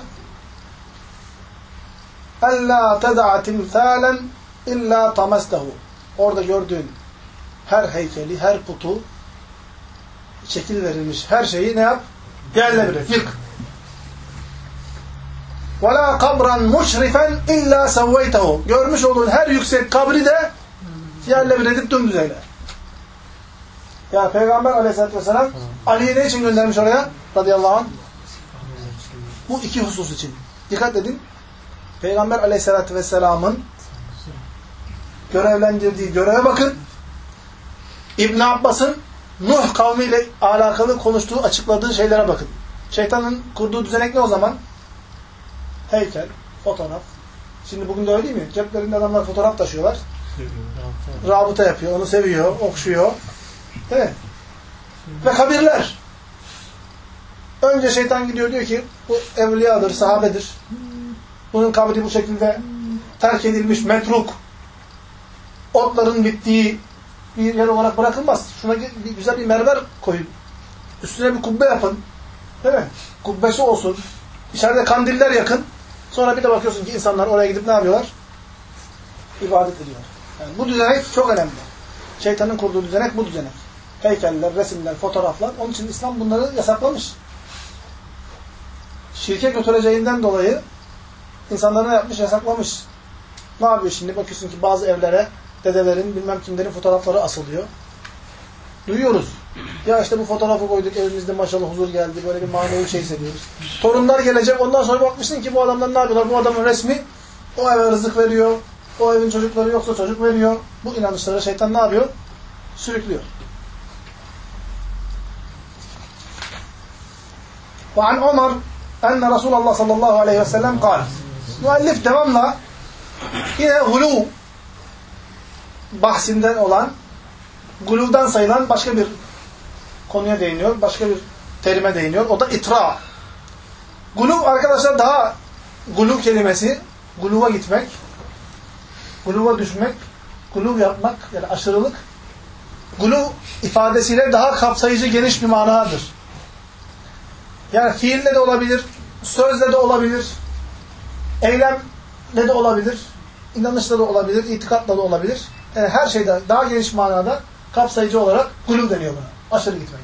اَلَّا تَدَعَ تِمْثَالًا اِلَّا تَمَسْتَهُ Orada gördüğün her heykeli, her putu şekil verilmiş her şeyi ne yap? Yerle bir yık. وَلَا قَبْرًا مُشْرِفًا اِلَّا سَوَّيْتَهُ Görmüş olduğun her yüksek kabri de yerle bir edip dümdüz eyle. Yani Peygamber aleyhissalatü vesselam Ali'yi ne için göndermiş oraya? Radıyallahu anh. Bu iki husus için. Dikkat edin. Peygamber aleyhissalatü vesselamın görevlendirdiği göreve bakın. İbn Abbas'ın Nuh kavmiyle alakalı konuştuğu, açıkladığı şeylere bakın. Şeytanın kurduğu düzenek ne o zaman? Heykel, fotoğraf. Şimdi bugün de öyle değil mi? Ceplerinde adamlar fotoğraf taşıyorlar. Rabıta yapıyor, onu seviyor, okşuyor. Değil mi? Ve kabirler. Önce şeytan gidiyor diyor ki bu evliyadır, sahabedir. Bunun kabri bu şekilde terk edilmiş, metruk. Otların bittiği bir yer olarak bırakılmaz. Şuna bir, güzel bir mermer koyun. Üstüne bir kubbe yapın. Değil mi? Kubbesi olsun. İçeride kandiller yakın. Sonra bir de bakıyorsun ki insanlar oraya gidip ne yapıyorlar? İbadet ediyorlar. Yani bu düzenek çok önemli. Şeytanın kurduğu düzenek bu düzenek. Heykeller, resimler, fotoğraflar. Onun için İslam bunları yasaklamış. Şirke götüreceğinden dolayı insanları ne yapmış? Yasaklamış. Ne yapıyor şimdi? Bakıyorsun ki bazı evlere dedelerin, bilmem kimlerin fotoğrafları asılıyor. Duyuyoruz. Ya işte bu fotoğrafı koyduk evimizde maşallah huzur geldi. Böyle bir manevi şey hissediyoruz. Torunlar gelecek. Ondan sonra bakmışsın ki bu adamlar ne yapıyorlar? Bu adamın resmi o eve rızık veriyor. O evin çocukları yoksa çocuk veriyor. Bu inanışlara şeytan ne yapıyor? Sürüklüyor. وعن عمر أن رسول الله صلى الله عليه وسلم قال Müellif devamla yine gulu bahsinden olan guluvdan sayılan başka bir konuya değiniyor. Başka bir terime değiniyor. O da itra. Guluv arkadaşlar daha guluv kelimesi guluva gitmek guluva düşmek guluv yapmak yani aşırılık guluv ifadesiyle daha kapsayıcı geniş bir manadır. Yani fiille de olabilir, sözle de olabilir, eylemle de olabilir, inanışla da olabilir, itikatla da olabilir. Yani her şeyde daha geniş manada kapsayıcı olarak gulub deniyor buna. Aşırı gitmek.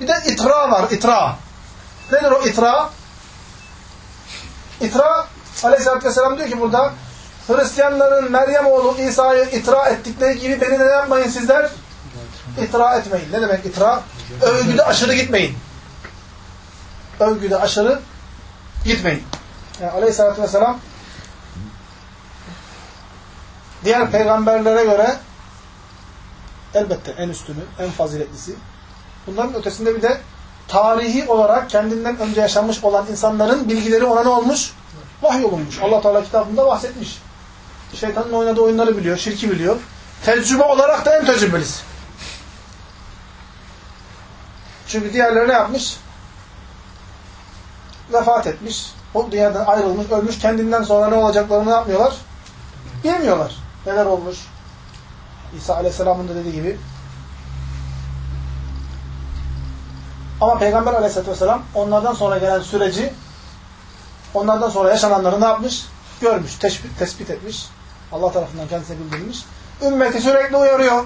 Bir de itra var, itra. Nedir o itra? İtra, aleyhissalatü vesselam diyor ki burada, Hristiyanların Meryem oğlu İsa'yı itra ettikleri gibi beni de yapmayın sizler? İtra etmeyin. Ne demek itra? Övgüde aşırı gitmeyin övgüde aşırı gitmeyin. Yani aleyhissalatü vesselam diğer peygamberlere göre elbette en üstünü, en faziletlisi. Bunların ötesinde bir de tarihi olarak kendinden önce yaşamış olan insanların bilgileri ona ne olmuş? Vahiy olunmuş. Allah Teala kitabında bahsetmiş. Şeytanın oynadığı oyunları biliyor, şirki biliyor. Tecrübe olarak da en tecrübelisi. Çünkü diğerleri ne yapmış? Vefat etmiş. O dünyadan ayrılmış, ölmüş. Kendinden sonra ne olacaklarını yapmıyorlar? Bilmiyorlar. Neler olmuş? İsa Aleyhisselam'ın da dediği gibi. Ama Peygamber Aleyhisselatü Vesselam onlardan sonra gelen süreci onlardan sonra yaşananları ne yapmış? Görmüş, teşbit, tespit etmiş. Allah tarafından kendisine bildirilmiş. Ümmeti sürekli uyarıyor.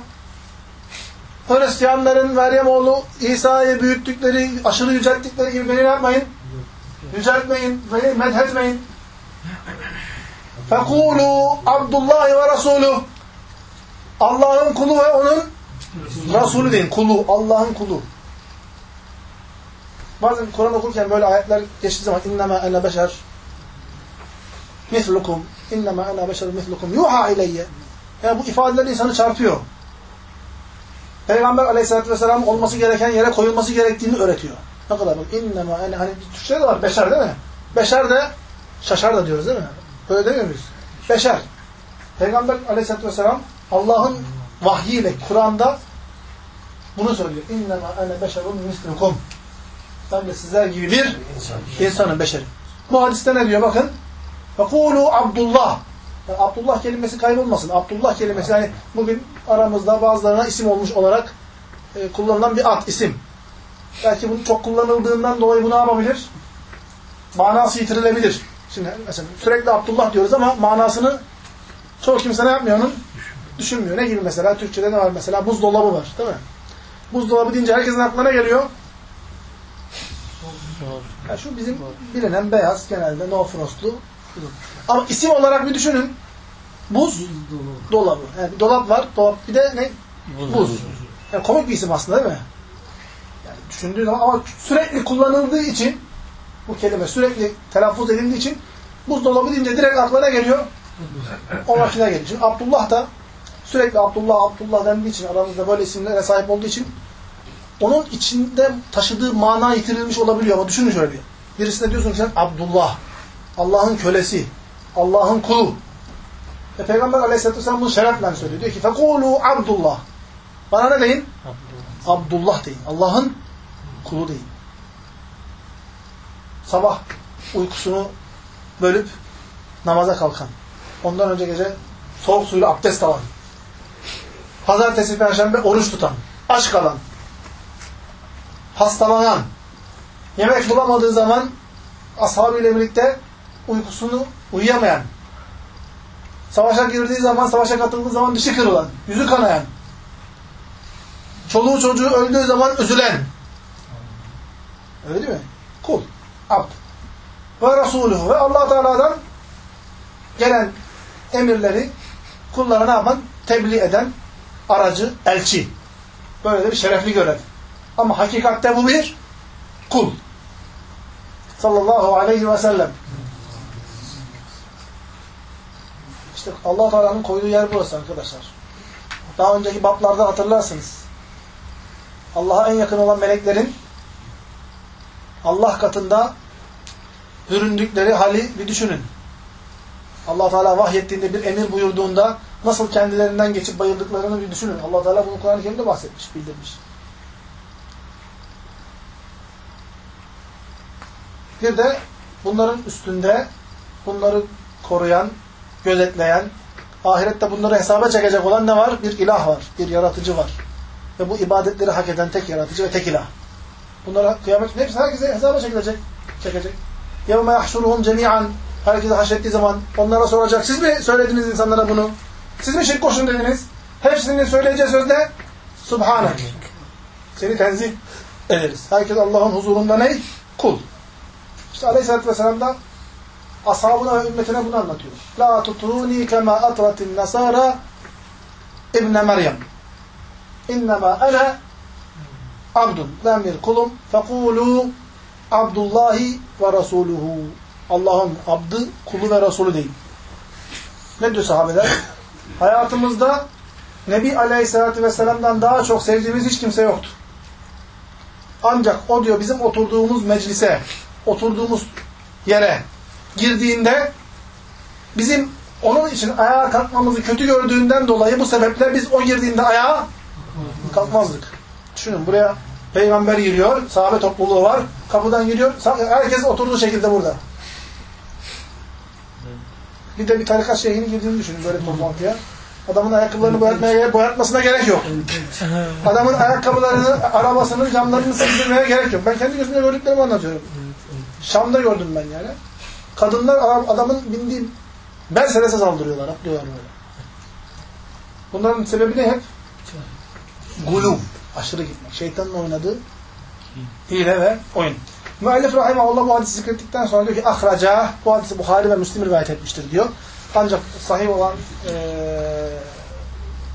Hristiyanların Meryem oğlu İsa'yı büyüttükleri, aşırı yücelttikleri gibi beni yapmayın? Yüceltmeyin, beni medhetmeyin. فَقُولُوا Abdullah ve Resulü Allah'ın kulu ve onun Resulü deyin. Kulu, Allah'ın kulu. Bazen Kur'an okurken böyle ayetler geçtiği zaman اِنَّمَا اَنَا beşer mislukum اِنَّمَا اَنَا beşer mislukum yuha ileyye yani bu ifadeler insanı çarpıyor. Peygamber aleyhissalatü vesselam olması gereken yere koyulması gerektiğini öğretiyor. Ne kadar bak. İnnemâ yani hani Türkçe'de de var beşer değil mi? Beşer de şaşar da diyoruz değil mi? Böyle demiyor muyuz? Beşer. Peygamber aleyhissalatü vesselam Allah'ın vahyiyle Kur'an'da bunu söylüyor. İnnemâ ene beşerun mislukum. Ben de sizler gibi bir insanım beşerim. Bu hadiste ne diyor bakın. Fekulu Abdullah. Yani Abdullah kelimesi kaybolmasın. Abdullah kelimesi yani bugün aramızda bazılarına isim olmuş olarak e, kullanılan bir ad, isim. Belki bunu çok kullanıldığından dolayı bu ne yapabilir? Manası yitirilebilir. Şimdi mesela sürekli Abdullah diyoruz ama manasını çoğu kimse ne yapmıyor onun? Düşünmüyor. Ne gibi mesela? Türkçe'de ne var mesela? Buzdolabı var. Değil mi? Buzdolabı deyince herkesin aklına geliyor. Yani şu bizim bilinen beyaz genelde no frostlu. Ama isim olarak bir düşünün. Buz dolabı. Yani dolap var. Dolap bir de ne? Buz. Yani komik bir isim aslında değil mi? Yani düşündüğü zaman ama sürekli kullanıldığı için bu kelime sürekli telaffuz edildiği için buzdolabı deyince direkt aklına geliyor. O makine geliyor. Şimdi Abdullah da sürekli Abdullah Abdullah dendiği için aramızda böyle isimlere sahip olduğu için onun içinde taşıdığı mana yitirilmiş olabiliyor ama düşünün şöyle bir. Birisine diyorsun ki sen Abdullah, Allah'ın kölesi, Allah'ın kulu. Ve Peygamber aleyhisselatü vesselam bunu şerefle söylüyor. Diyor ki فَقُولُوا Abdullah. Bana ne deyin? Abdullah, Abdullah deyin. Allah'ın kulu deyin. Sabah uykusunu bölüp namaza kalkan. Ondan önce gece soğuk suyla abdest alan. Pazartesi, perşembe oruç tutan. Aç kalan hastalanan, yemek bulamadığı zaman ashabıyla birlikte uykusunu uyuyamayan, savaşa girdiği zaman, savaşa katıldığı zaman dişi kırılan, yüzü kanayan, çoluğu çocuğu öldüğü zaman üzülen. Öyle değil mi? Kul, abd. Ve Resuluhu ve allah Teala'dan gelen emirleri kullara ne yapan? Tebliğ eden aracı, elçi. Böyle bir şerefli görev. Ama hakikatte bu bir kul. Sallallahu aleyhi ve sellem. İşte allah Teala'nın koyduğu yer burası arkadaşlar. Daha önceki bablarda hatırlarsınız. Allah'a en yakın olan meleklerin Allah katında büründükleri hali bir düşünün. allah Teala vahyettiğinde bir emir buyurduğunda nasıl kendilerinden geçip bayıldıklarını bir düşünün. allah Teala bunu Kur'an-ı Kerim'de bahsetmiş, bildirmiş. Bir de bunların üstünde bunları koruyan, gözetleyen, ahirette bunları hesaba çekecek olan ne var? Bir ilah var, bir yaratıcı var. Ve bu ibadetleri hak eden tek yaratıcı ve tek ilah. Bunlara kıyamet hepsi herkese hesaba çekilecek. Çekecek. يَوْمَ يَحْشُرُهُمْ جَمِيعًا Herkese haşrettiği zaman onlara soracak. Siz mi söylediniz insanlara bunu? Siz mi şirk koşun dediniz? Hepsinin söyleyeceği söz ne? Subhanak. Seni tenzih ederiz. Herkes Allah'ın huzurunda ne? Kul. İşte Aleyhisselatü Vesselam da ashabına ve ümmetine bunu anlatıyor. La tutruni kema atratin nasara İbne Meryem. İnnemâ ene abdun. Ben bir kulum. Fekulu Abdullahi ve Resuluhu. Allah'ın abdı, kulu ve Resulü değil. Ne diyor sahabeler? Hayatımızda Nebi Aleyhisselatü Vesselam'dan daha çok sevdiğimiz hiç kimse yoktu. Ancak o diyor bizim oturduğumuz meclise, oturduğumuz yere girdiğinde bizim onun için ayağa kalkmamızı kötü gördüğünden dolayı bu sebeple biz o girdiğinde ayağa kalkmazdık. Düşünün buraya peygamber giriyor, sahabe topluluğu var, kapıdan giriyor, herkes oturduğu şekilde burada. Bir de bir tarikat şeyhinin girdiğini düşünün böyle toplantıya. Adamın ayakkabılarını boyatmaya, boyatmasına gerek yok. Adamın ayakkabılarını, arabasının camlarını sildirmeye gerek yok. Ben kendi gözümle gördüklerimi anlatıyorum. Şam'da gördüm ben yani. Kadınlar adamın bindiği Mercedes'e saldırıyorlar, atlıyorlar böyle. Bunların sebebi ne hep? Gulum. Aşırı gitmek. Şeytanın oynadığı hile ve oyun. Müellif Rahimahullah bu hadisi zikrettikten sonra diyor ki ahraca bu hadisi Bukhari ve Müslim rivayet etmiştir diyor. Ancak sahih olan e,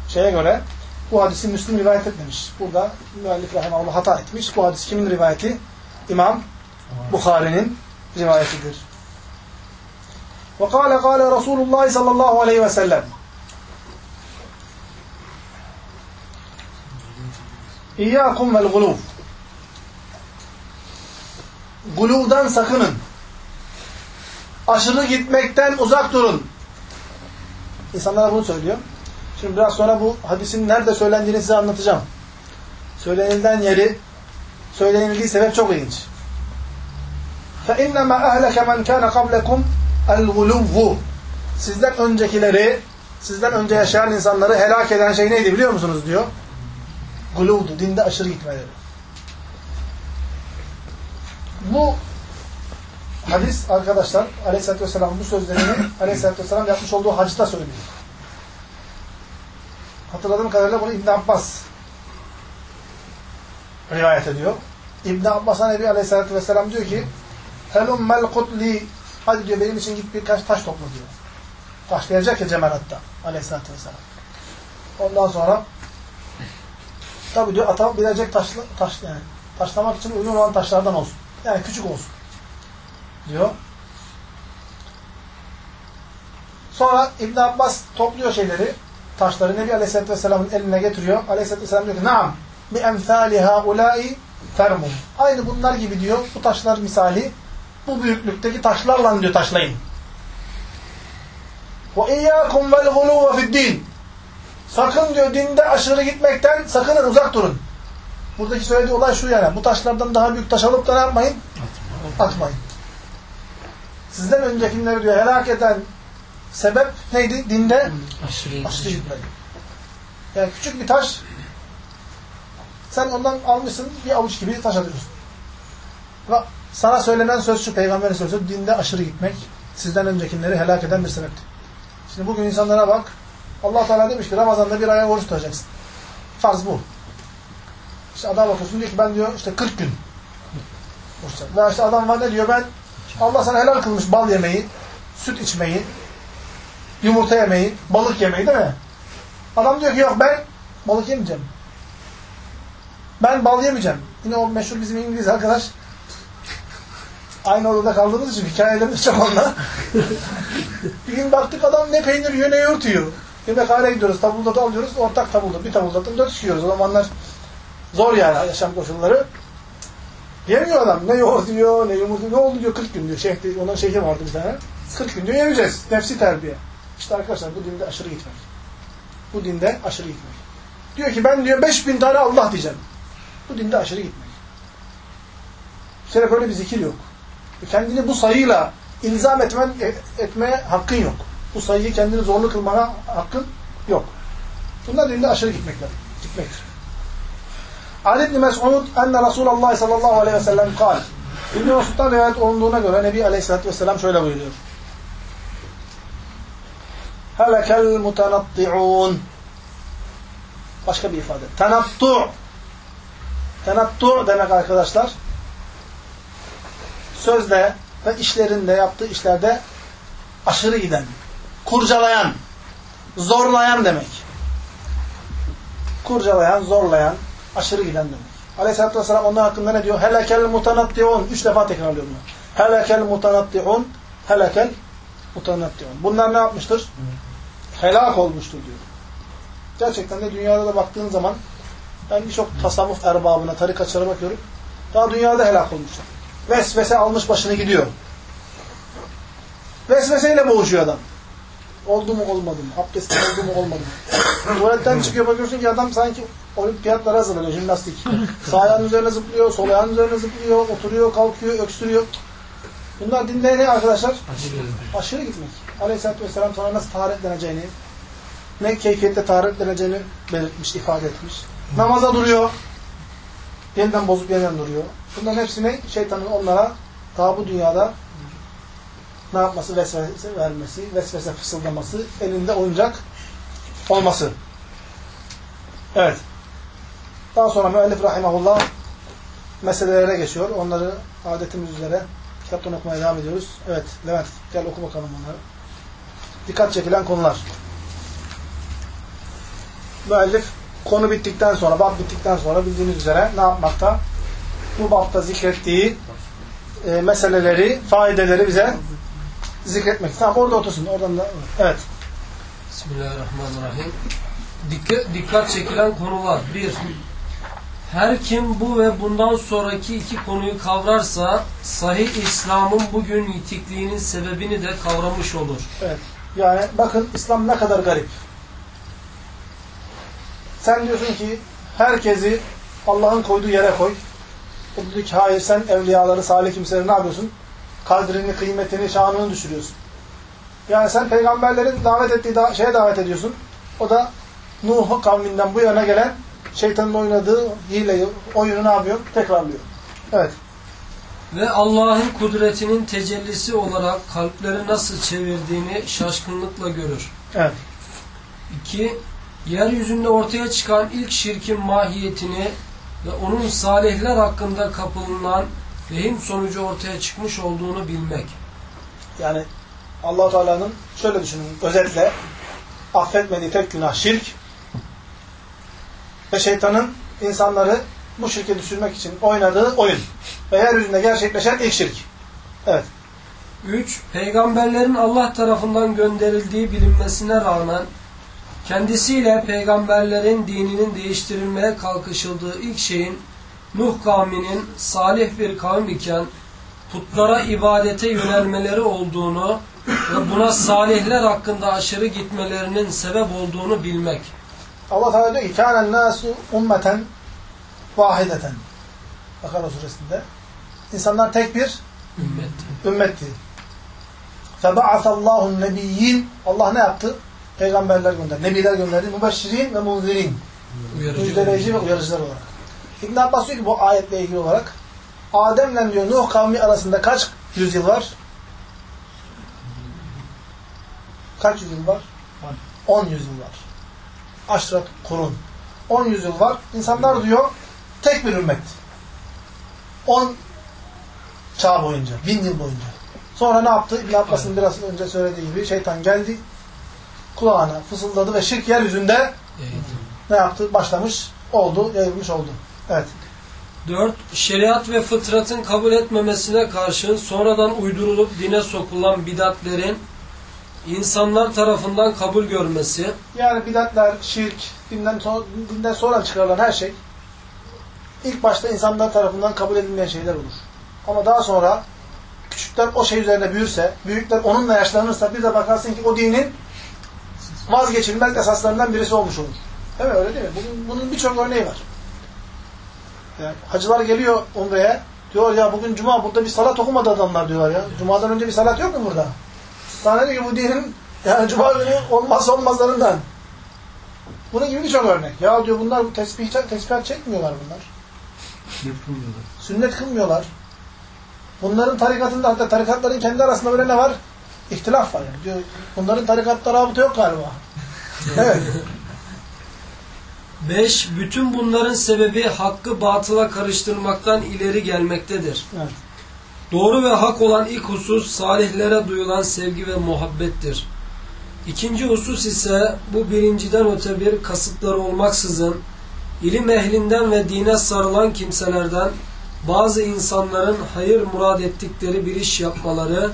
şeye göre bu hadisi Müslim rivayet etmemiş. Burada müellif Rahimahullah hata etmiş. Bu hadis kimin rivayeti? İmam Bukhari'nin rivayetidir. Ve kâle kâle Resulullah sallallahu aleyhi ve sellem İyyâkum vel gulûv Guluvdan sakının. Aşırı gitmekten uzak durun. İnsanlara bunu söylüyor. Şimdi biraz sonra bu hadisin nerede söylendiğini size anlatacağım. Söylenilen yeri, söylenildiği sebep çok ilginç. فَاِنَّمَا اَهْلَكَ مَنْ كَانَ قَبْلَكُمْ الْغُلُوُّ Sizden öncekileri, sizden önce yaşayan insanları helak eden şey neydi biliyor musunuz diyor. Guluvdu, dinde aşırı gitmeleri. Bu hadis arkadaşlar Aleyhisselatü Vesselam bu sözlerini Aleyhisselatü Vesselam yapmış olduğu hacda söylüyor. Hatırladığım kadarıyla bunu İbn Abbas rivayet ediyor. İbn Abbas'a Nebi Aleyhisselatü Vesselam diyor ki Helummel kutli Hadi diyor benim için git birkaç taş topla diyor. Taşlayacak ya Cemalat'ta Aleyhisselatü Vesselam. Ondan sonra tabi diyor ata bilecek taş, yani taşlamak için uygun olan taşlardan olsun. Yani küçük olsun. Diyor. Sonra İbn Abbas topluyor şeyleri, taşları Nebi Aleyhisselatü Vesselam'ın eline getiriyor. Aleyhisselatü Vesselam diyor ki, Naam, bi emthali haulâi fermum. Aynı bunlar gibi diyor, bu taşlar misali, bu büyüklükteki taşlarla diyor taşlayın. Ve iyyâkum vel gulûve fi'd-din. Sakın diyor dinde aşırı gitmekten sakının uzak durun. Buradaki söylediği olay şu yani. Bu taşlardan daha büyük taş alıp da ne yapmayın? Atmayın. Sizden öncekileri diyor helak eden sebep neydi? Dinde aşırı, aşırı gitmek. Yani küçük bir taş sen ondan almışsın bir avuç gibi taş atıyorsun. Ve sana söylenen söz şu, peygamberin sözü dinde aşırı gitmek sizden öncekileri helak eden bir sebepti. Şimdi bugün insanlara bak Allah Teala demiş ki Ramazan'da bir aya oruç tutacaksın. Farz bu. İşte adam bakıyorsun diyor ki ben diyor işte 40 gün oruç Ve işte adam var ne diyor ben Allah sana helal kılmış bal yemeyi, süt içmeyi, yumurta yemeyi, balık yemeyi değil mi? Adam diyor ki yok ben balık yemeyeceğim. Ben bal yemeyeceğim. Yine o meşhur bizim İngiliz arkadaş aynı odada kaldığımız için hikayelerimiz çok onunla. bir gün baktık adam ne peynir yiyor ne yoğurt yiyor. Yemekhaneye gidiyoruz, tabulda alıyoruz, ortak tabulda. Bir tabuldadan dört çıkıyoruz. O zamanlar zor yani yaşam koşulları. Yemiyor adam. Ne yoğurt yiyor, ne yumurta Ne oldu diyor 40 gün diyor. Şeyh, onun şeyhi vardı bir tane. 40 gün diyor yemeyeceğiz. Nefsi terbiye. İşte arkadaşlar bu dinde aşırı gitmek. Bu dinde aşırı gitmek. Diyor ki ben diyor 5000 tane Allah diyeceğim. Bu dinde aşırı gitmek. Bir kere böyle bir zikir yok. Kendini bu sayıyla ilzam etmen, etmeye hakkın yok. Bu sayıyı kendini zorlu kılmana hakkın yok. Bunlar dinde aşırı gitmekler, gitmektir. Ali İbni Mes'ud enne Resulullah sallallahu aleyhi ve sellem kal. İbni Mesud'dan rivayet olunduğuna göre Nebi aleyhissalatü vesselam şöyle buyuruyor. Helekel mutenatti'un Başka bir ifade. Tenattu' Tenattu' demek arkadaşlar sözde ve işlerinde, yaptığı işlerde aşırı giden, kurcalayan, zorlayan demek. Kurcalayan, zorlayan, aşırı giden demek. Aleyhisselatü Vesselam onlar hakkında ne diyor? Helekel mutanatti'un. Üç defa tekrarlıyor bunu. Helekel mutanatti'un. Helekel mutanatti'un. Bunlar ne yapmıştır? Helak olmuştur diyor. Gerçekten de dünyada da baktığın zaman ben birçok tasavvuf erbabına, tarikatçılara bakıyorum. Daha dünyada helak olmuşlar. Vesvese almış başını gidiyor. Vesveseyle boğuşuyor adam. Oldu mu olmadı mı? Abdestin oldu mu olmadı mı? Tuvaletten çıkıyor bakıyorsun ki adam sanki olimpiyatlara hazırlanıyor, jimnastik. Sağ ayağının üzerine zıplıyor, sol ayağının üzerine zıplıyor, oturuyor, kalkıyor, öksürüyor. Bunlar dinde ne arkadaşlar? Aşırı gitmek. Aleyhisselatü Vesselam sana nasıl taharetleneceğini, ne keyfiyette taharetleneceğini belirtmiş, ifade etmiş. Namaza duruyor. Yeniden bozup yeniden duruyor. Bunların hepsini şeytanın onlara daha bu dünyada ne yapması? Vesvese vermesi, vesvese fısıldaması, elinde oyuncak olması. Evet. Daha sonra müellif rahimahullah meselelere geçiyor. Onları adetimiz üzere kitaptan okumaya devam ediyoruz. Evet Levent gel oku bakalım onları. Dikkat çekilen konular. Müellif konu bittikten sonra, bab bittikten sonra bildiğiniz üzere ne yapmakta? Bu babda zikrettiği e, meseleleri, faydeleri bize zikretmek. Tamam orada otursun. Oradan da evet. Bismillahirrahmanirrahim. Dikkat, dikkat çekilen konular. Bir, her kim bu ve bundan sonraki iki konuyu kavrarsa sahih İslam'ın bugün yitikliğinin sebebini de kavramış olur. Evet. Yani bakın İslam ne kadar garip. Sen diyorsun ki herkesi Allah'ın koyduğu yere koy. O diyor ki hayır sen evliyaları, salih kimseleri ne yapıyorsun? Kadrini, kıymetini, şanını düşürüyorsun. Yani sen peygamberlerin davet ettiği da şeye davet ediyorsun. O da Nuh kavminden bu yana gelen şeytanın oynadığı hileyi, oyunu ne yapıyor? Tekrarlıyor. Evet. Ve Allah'ın kudretinin tecellisi olarak kalpleri nasıl çevirdiğini şaşkınlıkla görür. Evet. 2. Yeryüzünde ortaya çıkan ilk şirkin mahiyetini ve onun salihler hakkında kapılınan vehim sonucu ortaya çıkmış olduğunu bilmek. Yani allah Teala'nın şöyle düşünün özetle affetmediği tek günah şirk ve şeytanın insanları bu şirke düşürmek için oynadığı oyun ve yeryüzünde gerçekleşen ilk şirk. Evet. 3. Peygamberlerin Allah tarafından gönderildiği bilinmesine rağmen kendisiyle peygamberlerin dininin değiştirilmeye kalkışıldığı ilk şeyin Nuh kavminin salih bir kavim iken putlara ibadete yönelmeleri olduğunu ve buna salihler hakkında aşırı gitmelerinin sebep olduğunu bilmek. Allah Teala diyor ki kânen nâsu ummeten vahideten. Bakara suresinde. İnsanlar tek bir Ümmet. ümmetti. Febaatallahun nebiyyin. Allah ne yaptı? Peygamberler gönderdi. Nebiler gönderdi. Mübeşşirin ve munzirin. Müjdeleyici ve uyarıcılar olarak. İbn Abbas diyor ki bu ayetle ilgili olarak Adem'le diyor Nuh kavmi arasında kaç yüzyıl var? Kaç yüzyıl var? 10 yüzyıl var. Aşrat kurun. 10 yüzyıl var. İnsanlar diyor tek bir ümmet. 10 çağ boyunca, bin yıl boyunca. Sonra ne yaptı? İbn Abbas'ın biraz önce söylediği gibi şeytan geldi, kulağına fısıldadı ve şirk yeryüzünde ne yaptı? Başlamış oldu, yayılmış oldu. Evet. 4. Şeriat ve fıtratın kabul etmemesine karşın sonradan uydurulup dine sokulan bidatlerin insanlar tarafından kabul görmesi, Yani bidatler, şirk, dinden, so dinden sonra çıkarılan her şey ilk başta insanlar tarafından kabul edilmeyen şeyler olur. Ama daha sonra küçükler o şey üzerine büyürse, büyükler onunla yaşlanırsa bir de bakarsın ki o dinin vazgeçilmez esaslarından birisi olmuş olur. Değil mi? Öyle değil mi? Bunun, bunun birçok örneği var. Yani hacılar geliyor umreye. Diyor ya bugün cuma burada bir salat okumadı adamlar diyorlar ya. Cumadan önce bir salat yok mu burada? Sana diyor ki bu dinin yani cuma günü olmazsa olmazlarından. Bunun gibi birçok örnek. Ya diyor bunlar tesbih, tesbihat çekmiyorlar bunlar. Sünnet kılmıyorlar. Bunların tarikatında hatta tarikatların kendi arasında böyle ne var? İhtilaf var yani. Diyor, bunların tarikatları rabıta yok galiba. evet. 5. Bütün bunların sebebi hakkı batıla karıştırmaktan ileri gelmektedir. evet. Doğru ve hak olan ilk husus salihlere duyulan sevgi ve muhabbettir. İkinci husus ise bu birinciden öte bir kasıtları olmaksızın ilim ehlinden ve dine sarılan kimselerden bazı insanların hayır murad ettikleri bir iş yapmaları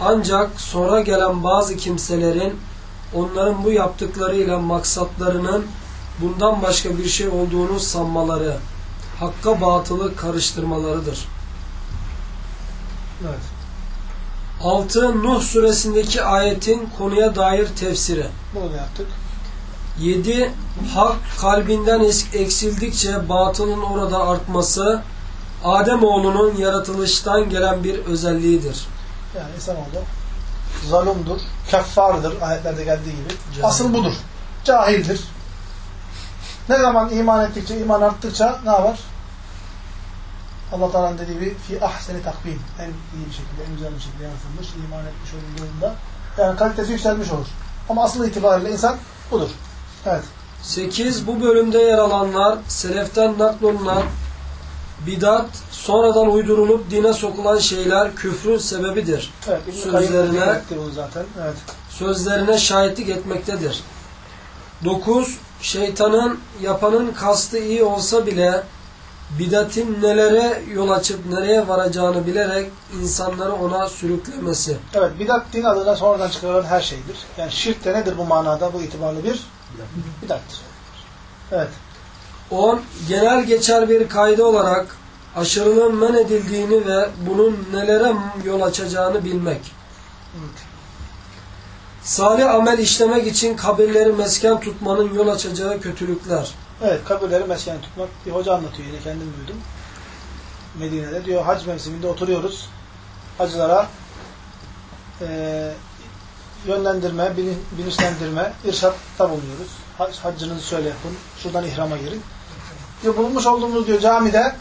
ancak sonra gelen bazı kimselerin onların bu yaptıklarıyla maksatlarının bundan başka bir şey olduğunu sanmaları hakka batılı karıştırmalarıdır. Evet. 6. Nuh suresindeki ayetin konuya dair tefsiri. Bunu yaptık. 7. Hak kalbinden eksildikçe batılın orada artması Ademoğlunun yaratılıştan gelen bir özelliğidir. Yani insanoğlu zalumdur, keffardır ayetlerde geldiği gibi. Cahil. Asıl budur. Cahildir. Ne zaman iman ettikçe, iman arttıkça ne var? Allah Teala'nın dediği gibi fi ahseni takvim. En iyi bir şekilde, en güzel bir şekilde yaratılmış, iman etmiş olduğunda yani kalitesi yükselmiş olur. Ama asıl itibariyle insan budur. Evet. 8. Bu bölümde yer alanlar seleften naklolunan bidat, sonradan uydurulup dine sokulan şeyler küfrün sebebidir. Evet. Sözlerine- zaten. Evet. Sözlerine şahitlik etmektedir. 9. Şeytanın yapanın kastı iyi olsa bile bidatin nelere yol açıp nereye varacağını bilerek insanları ona sürüklemesi. Evet. Bidat din adına sonradan çıkarılan her şeydir. Yani şirk de nedir bu manada? Bu itibarlı bir bidattır. Evet. 10. Genel geçer bir kaydı olarak aşırılığın men edildiğini ve bunun nelere yol açacağını bilmek. Evet. Salih amel işlemek için kabirleri mesken tutmanın yol açacağı kötülükler. Evet, kabirleri mesken tutmak. Bir hoca anlatıyor yine kendim duydum. Medine'de diyor hac mevsiminde oturuyoruz. Hacılara eee yönlendirme, bini- bilinçlendirme, irşatta bulunuyoruz. Hac, haccınızı şöyle yapın, şuradan ihrama girin. Diyor, bulmuş olduğumuz diyor camide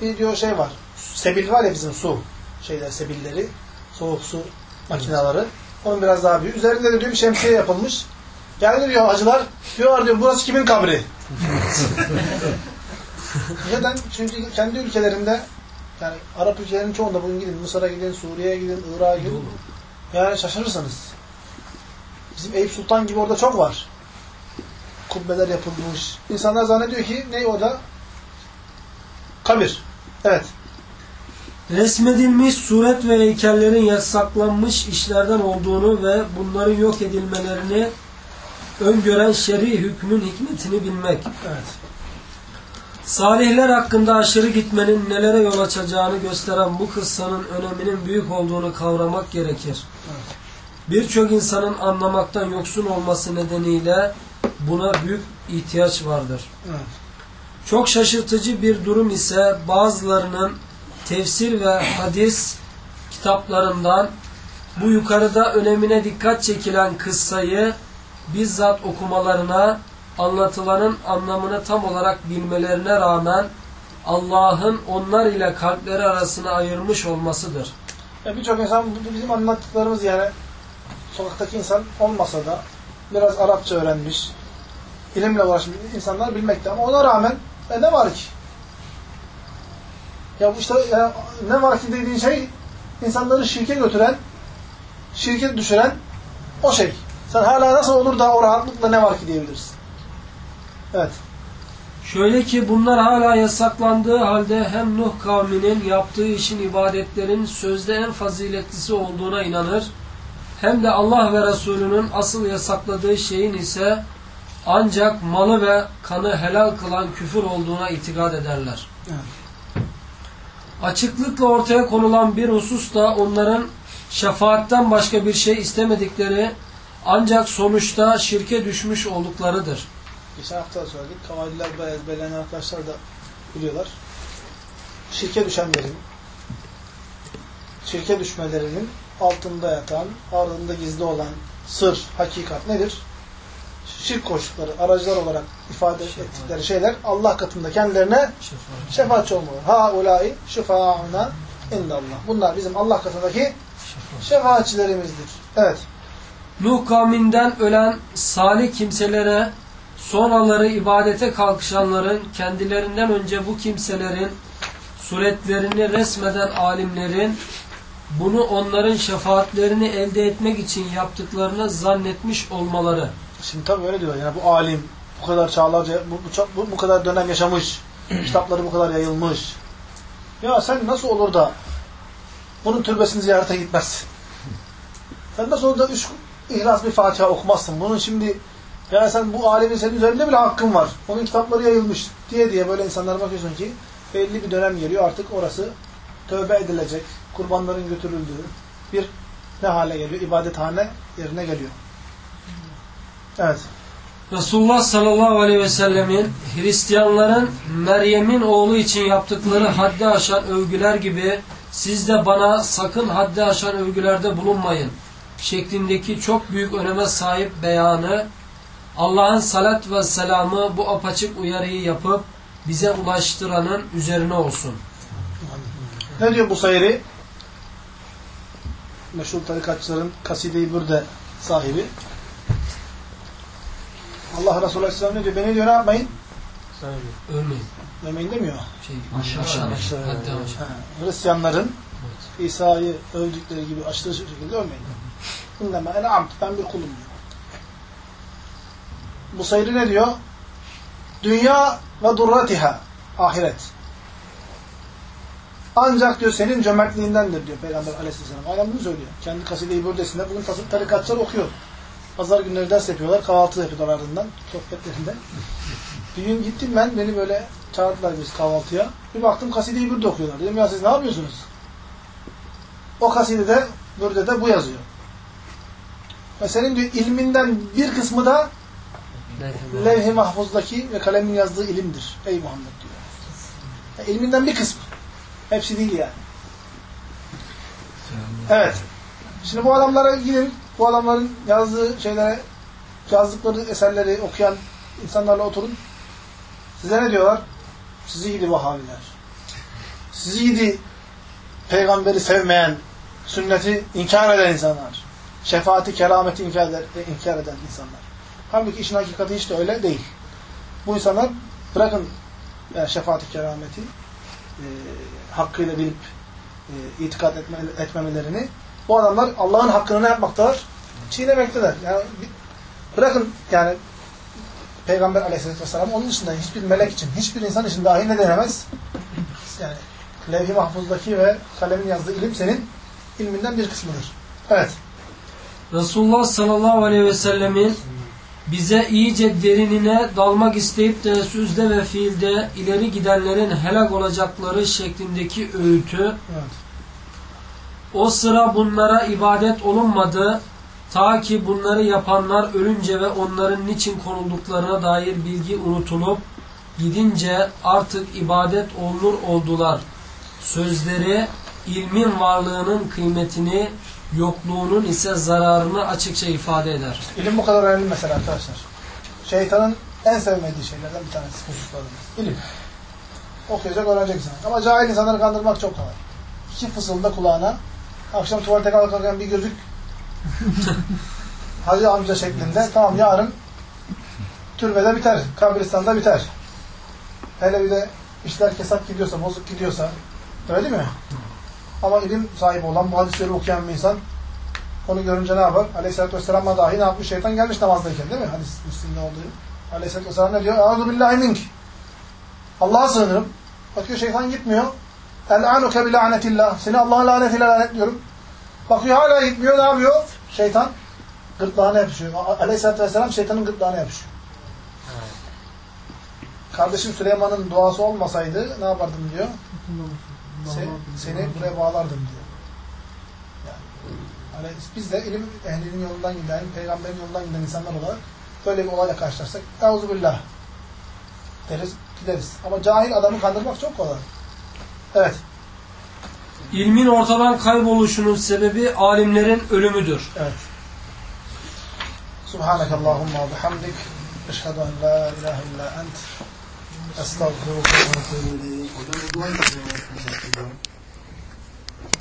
bir diyor şey var. Sebil var ya bizim su şeyler, sebilleri, soğuk su makineleri. Onun biraz daha büyük. Üzerinde de diyor bir şemsiye yapılmış. Geldi diyor hacılar. Diyorlar diyor burası kimin kabri? Neden? Çünkü kendi ülkelerinde yani Arap ülkelerinin çoğunda bugün gidin Mısır'a gidin, Suriye'ye gidin, Irak'a gidin. Yani şaşırırsınız. Bizim Eyüp Sultan gibi orada çok var. Kubbeler yapılmış. İnsanlar zannediyor ki ne orada? Kabir. Evet. Resmedilmiş suret ve heykellerin yasaklanmış işlerden olduğunu ve bunların yok edilmelerini öngören şer'i hükmün hikmetini bilmek. Evet. Salihler hakkında aşırı gitmenin nelere yol açacağını gösteren bu kıssanın öneminin büyük olduğunu kavramak gerekir. Evet. Birçok insanın anlamaktan yoksun olması nedeniyle buna büyük ihtiyaç vardır. Evet. Çok şaşırtıcı bir durum ise bazılarının tefsir ve hadis kitaplarından bu yukarıda önemine dikkat çekilen kıssayı bizzat okumalarına, anlatılanın anlamını tam olarak bilmelerine rağmen Allah'ın onlar ile kalpleri arasını ayırmış olmasıdır. Ya Birçok insan bizim anlattıklarımız yani sokaktaki insan olmasa da biraz Arapça öğrenmiş, ilimle uğraşmış insanlar bilmekte. Ama ona rağmen e, ne var ki? Ya bu işte ya, ne var ki dediğin şey insanları şirke götüren, şirke düşüren o şey. Sen hala nasıl olur da o rahatlıkla ne var ki diyebilirsin. Evet. Şöyle ki bunlar hala yasaklandığı halde hem Nuh kavminin yaptığı işin ibadetlerin sözde en faziletlisi olduğuna inanır, hem de Allah ve Resulünün asıl yasakladığı şeyin ise ancak malı ve kanı helal kılan küfür olduğuna itikad ederler. Evet. Açıklıkla ortaya konulan bir husus da onların şefaatten başka bir şey istemedikleri ancak sonuçta şirke düşmüş olduklarıdır. Geçen hafta söyledik. Kavaliler ve ezberleyen arkadaşlar da biliyorlar. Şirke düşenlerin, şirke düşmelerinin altında yatan, ardında gizli olan sır, hakikat nedir? Şirk koştukları, aracılar olarak ifade ettikleri şeyler Allah katında kendilerine Şefaat. şefaatçi olmalı. Ha ulai şefauna indallah. Bunlar bizim Allah katındaki Şefaat. şefaatçilerimizdir. Evet. Nuh kavminden ölen salih kimselere sonraları ibadete kalkışanların kendilerinden önce bu kimselerin suretlerini resmeden alimlerin bunu onların şefaatlerini elde etmek için yaptıklarını zannetmiş olmaları. Şimdi tabii öyle diyor. Yani bu alim, bu kadar çağlarca, bu, bu, bu, bu kadar dönem yaşamış, kitapları bu kadar yayılmış. Ya sen nasıl olur da bunun türbesini ziyarete gitmezsin? Sen nasıl olur da üç ihlas bir Fatiha okumazsın? Bunun şimdi Ya sen bu alemin senin üzerinde bile hakkın var. Onun kitapları yayılmış diye diye böyle insanlara bakıyorsun ki belli bir dönem geliyor artık orası tövbe edilecek, kurbanların götürüldüğü bir ne hale geliyor? İbadethane yerine geliyor. Evet. Resulullah sallallahu aleyhi ve sellemin Hristiyanların Meryem'in oğlu için yaptıkları haddi aşan övgüler gibi siz de bana sakın haddi aşan övgülerde bulunmayın şeklindeki çok büyük öneme sahip beyanı Allah'ın salat ve selamı bu apaçık uyarıyı yapıp bize ulaştıranın üzerine olsun. Ne diyor bu sayri? Meşhur tarikatçıların Kaside-i Bürde sahibi. Allah Resulü Aleyhisselam ne diyor? Beni diyor ne yapmayın? Övmeyin. Demeyin demiyor. Şey, Aşağı- aşağı. Ha, Hristiyanların İsa'yı övdükleri gibi aşırı şekilde övmeyin. İnneme ene abd. Ben bir kulum diyor. Bu sayri ne diyor? Dünya ve durratiha. Ahiret. Ancak diyor senin cömertliğindendir diyor Peygamber aleyhisselam. Aynen bunu söylüyor. Kendi kaside-i bürdesinde bugün tarikatçılar okuyor. Pazar günleri ders yapıyorlar. Kahvaltı yapıyorlar ardından. Sohbetlerinde. Bir gün gittim ben. Beni böyle çağırdılar biz kahvaltıya. Bir baktım kaside-i bürde okuyorlar. Dedim ya siz ne yapıyorsunuz? O kasidede, bürdede bu yazıyor. Ve senin diyor ilminden bir kısmı da levh-i mahfuzdaki ve kalemin yazdığı ilimdir. Ey Muhammed diyor. Ya, ilminden bir kısmı. Hepsi değil yani. Evet. Şimdi bu adamlara gidin, bu adamların yazdığı şeylere, yazdıkları eserleri okuyan insanlarla oturun. Size ne diyorlar? Sizi gidi Vahabiler. Sizi gidi peygamberi sevmeyen, sünneti inkar eden insanlar. Şefaati, kerameti inkar eden, inkar eden insanlar. Halbuki işin hakikati hiç de öyle değil. Bu insanlar bırakın yani şefaati, kerameti e, hakkıyla bilip e, itikat etme, etmemelerini bu adamlar Allah'ın hakkını ne yapmaktalar? Çiğnemekteler. Yani bırakın yani Peygamber aleyhisselatü vesselam onun dışında hiçbir melek için, hiçbir insan için dahi ne denemez? Yani levh-i mahfuzdaki ve kalemin yazdığı ilim senin ilminden bir kısmıdır. Evet. Resulullah sallallahu aleyhi ve sellemin bize iyice derinine dalmak isteyip de sözde ve fiilde ileri gidenlerin helak olacakları şeklindeki öğütü Evet. o sıra bunlara ibadet olunmadı ta ki bunları yapanlar ölünce ve onların niçin konulduklarına dair bilgi unutulup gidince artık ibadet olunur oldular. Sözleri ilmin varlığının kıymetini yokluğunun ise zararını açıkça ifade eder. İlim bu kadar önemli mesela arkadaşlar. Şeytanın en sevmediği şeylerden bir tanesi hususlarımız. İlim. Okuyacak, öğreneceksin. Ama cahil insanları kandırmak çok kolay. İki fısılda kulağına, akşam tuvalete kalkarken bir gözük Hacı amca şeklinde, tamam yarın türbede biter, kabristanda biter. Hele bir de işler kesap gidiyorsa, bozuk gidiyorsa, öyle değil mi? Ama ilim sahibi olan, bu hadisleri okuyan bir insan onu görünce ne yapar? Aleyhisselatü Vesselam'a dahi ne yapmış? Şeytan gelmiş namazdayken değil mi? Hadis Müslim'de olduğu. Aleyhisselatü Vesselam ne diyor? Euzu billahi mink. Allah'a sığınırım. Bakıyor şeytan gitmiyor. El-anuke bi lanetillah. Seni Allah'ın lanetiyle lanetliyorum. Bakıyor hala gitmiyor. Ne yapıyor? Şeytan gırtlağına yapışıyor. Aleyhisselatü Vesselam şeytanın gırtlağına yapışıyor. Kardeşim Süleyman'ın duası olmasaydı ne yapardım diyor. Se- seni buraya bağlardım diyor. Yani biz de ilim ehlinin yolundan giden, peygamberin yolundan giden insanlar olarak böyle bir olayla karşılaşsak Euzubillah deriz, gideriz. Ama cahil adamı kandırmak çok kolay. Evet. İlmin ortadan kayboluşunun sebebi alimlerin ölümüdür. Evet. Subhaneke Allahumma ve bihamdik. Eşhedü en la ilahe illa ent. Estağfurullah.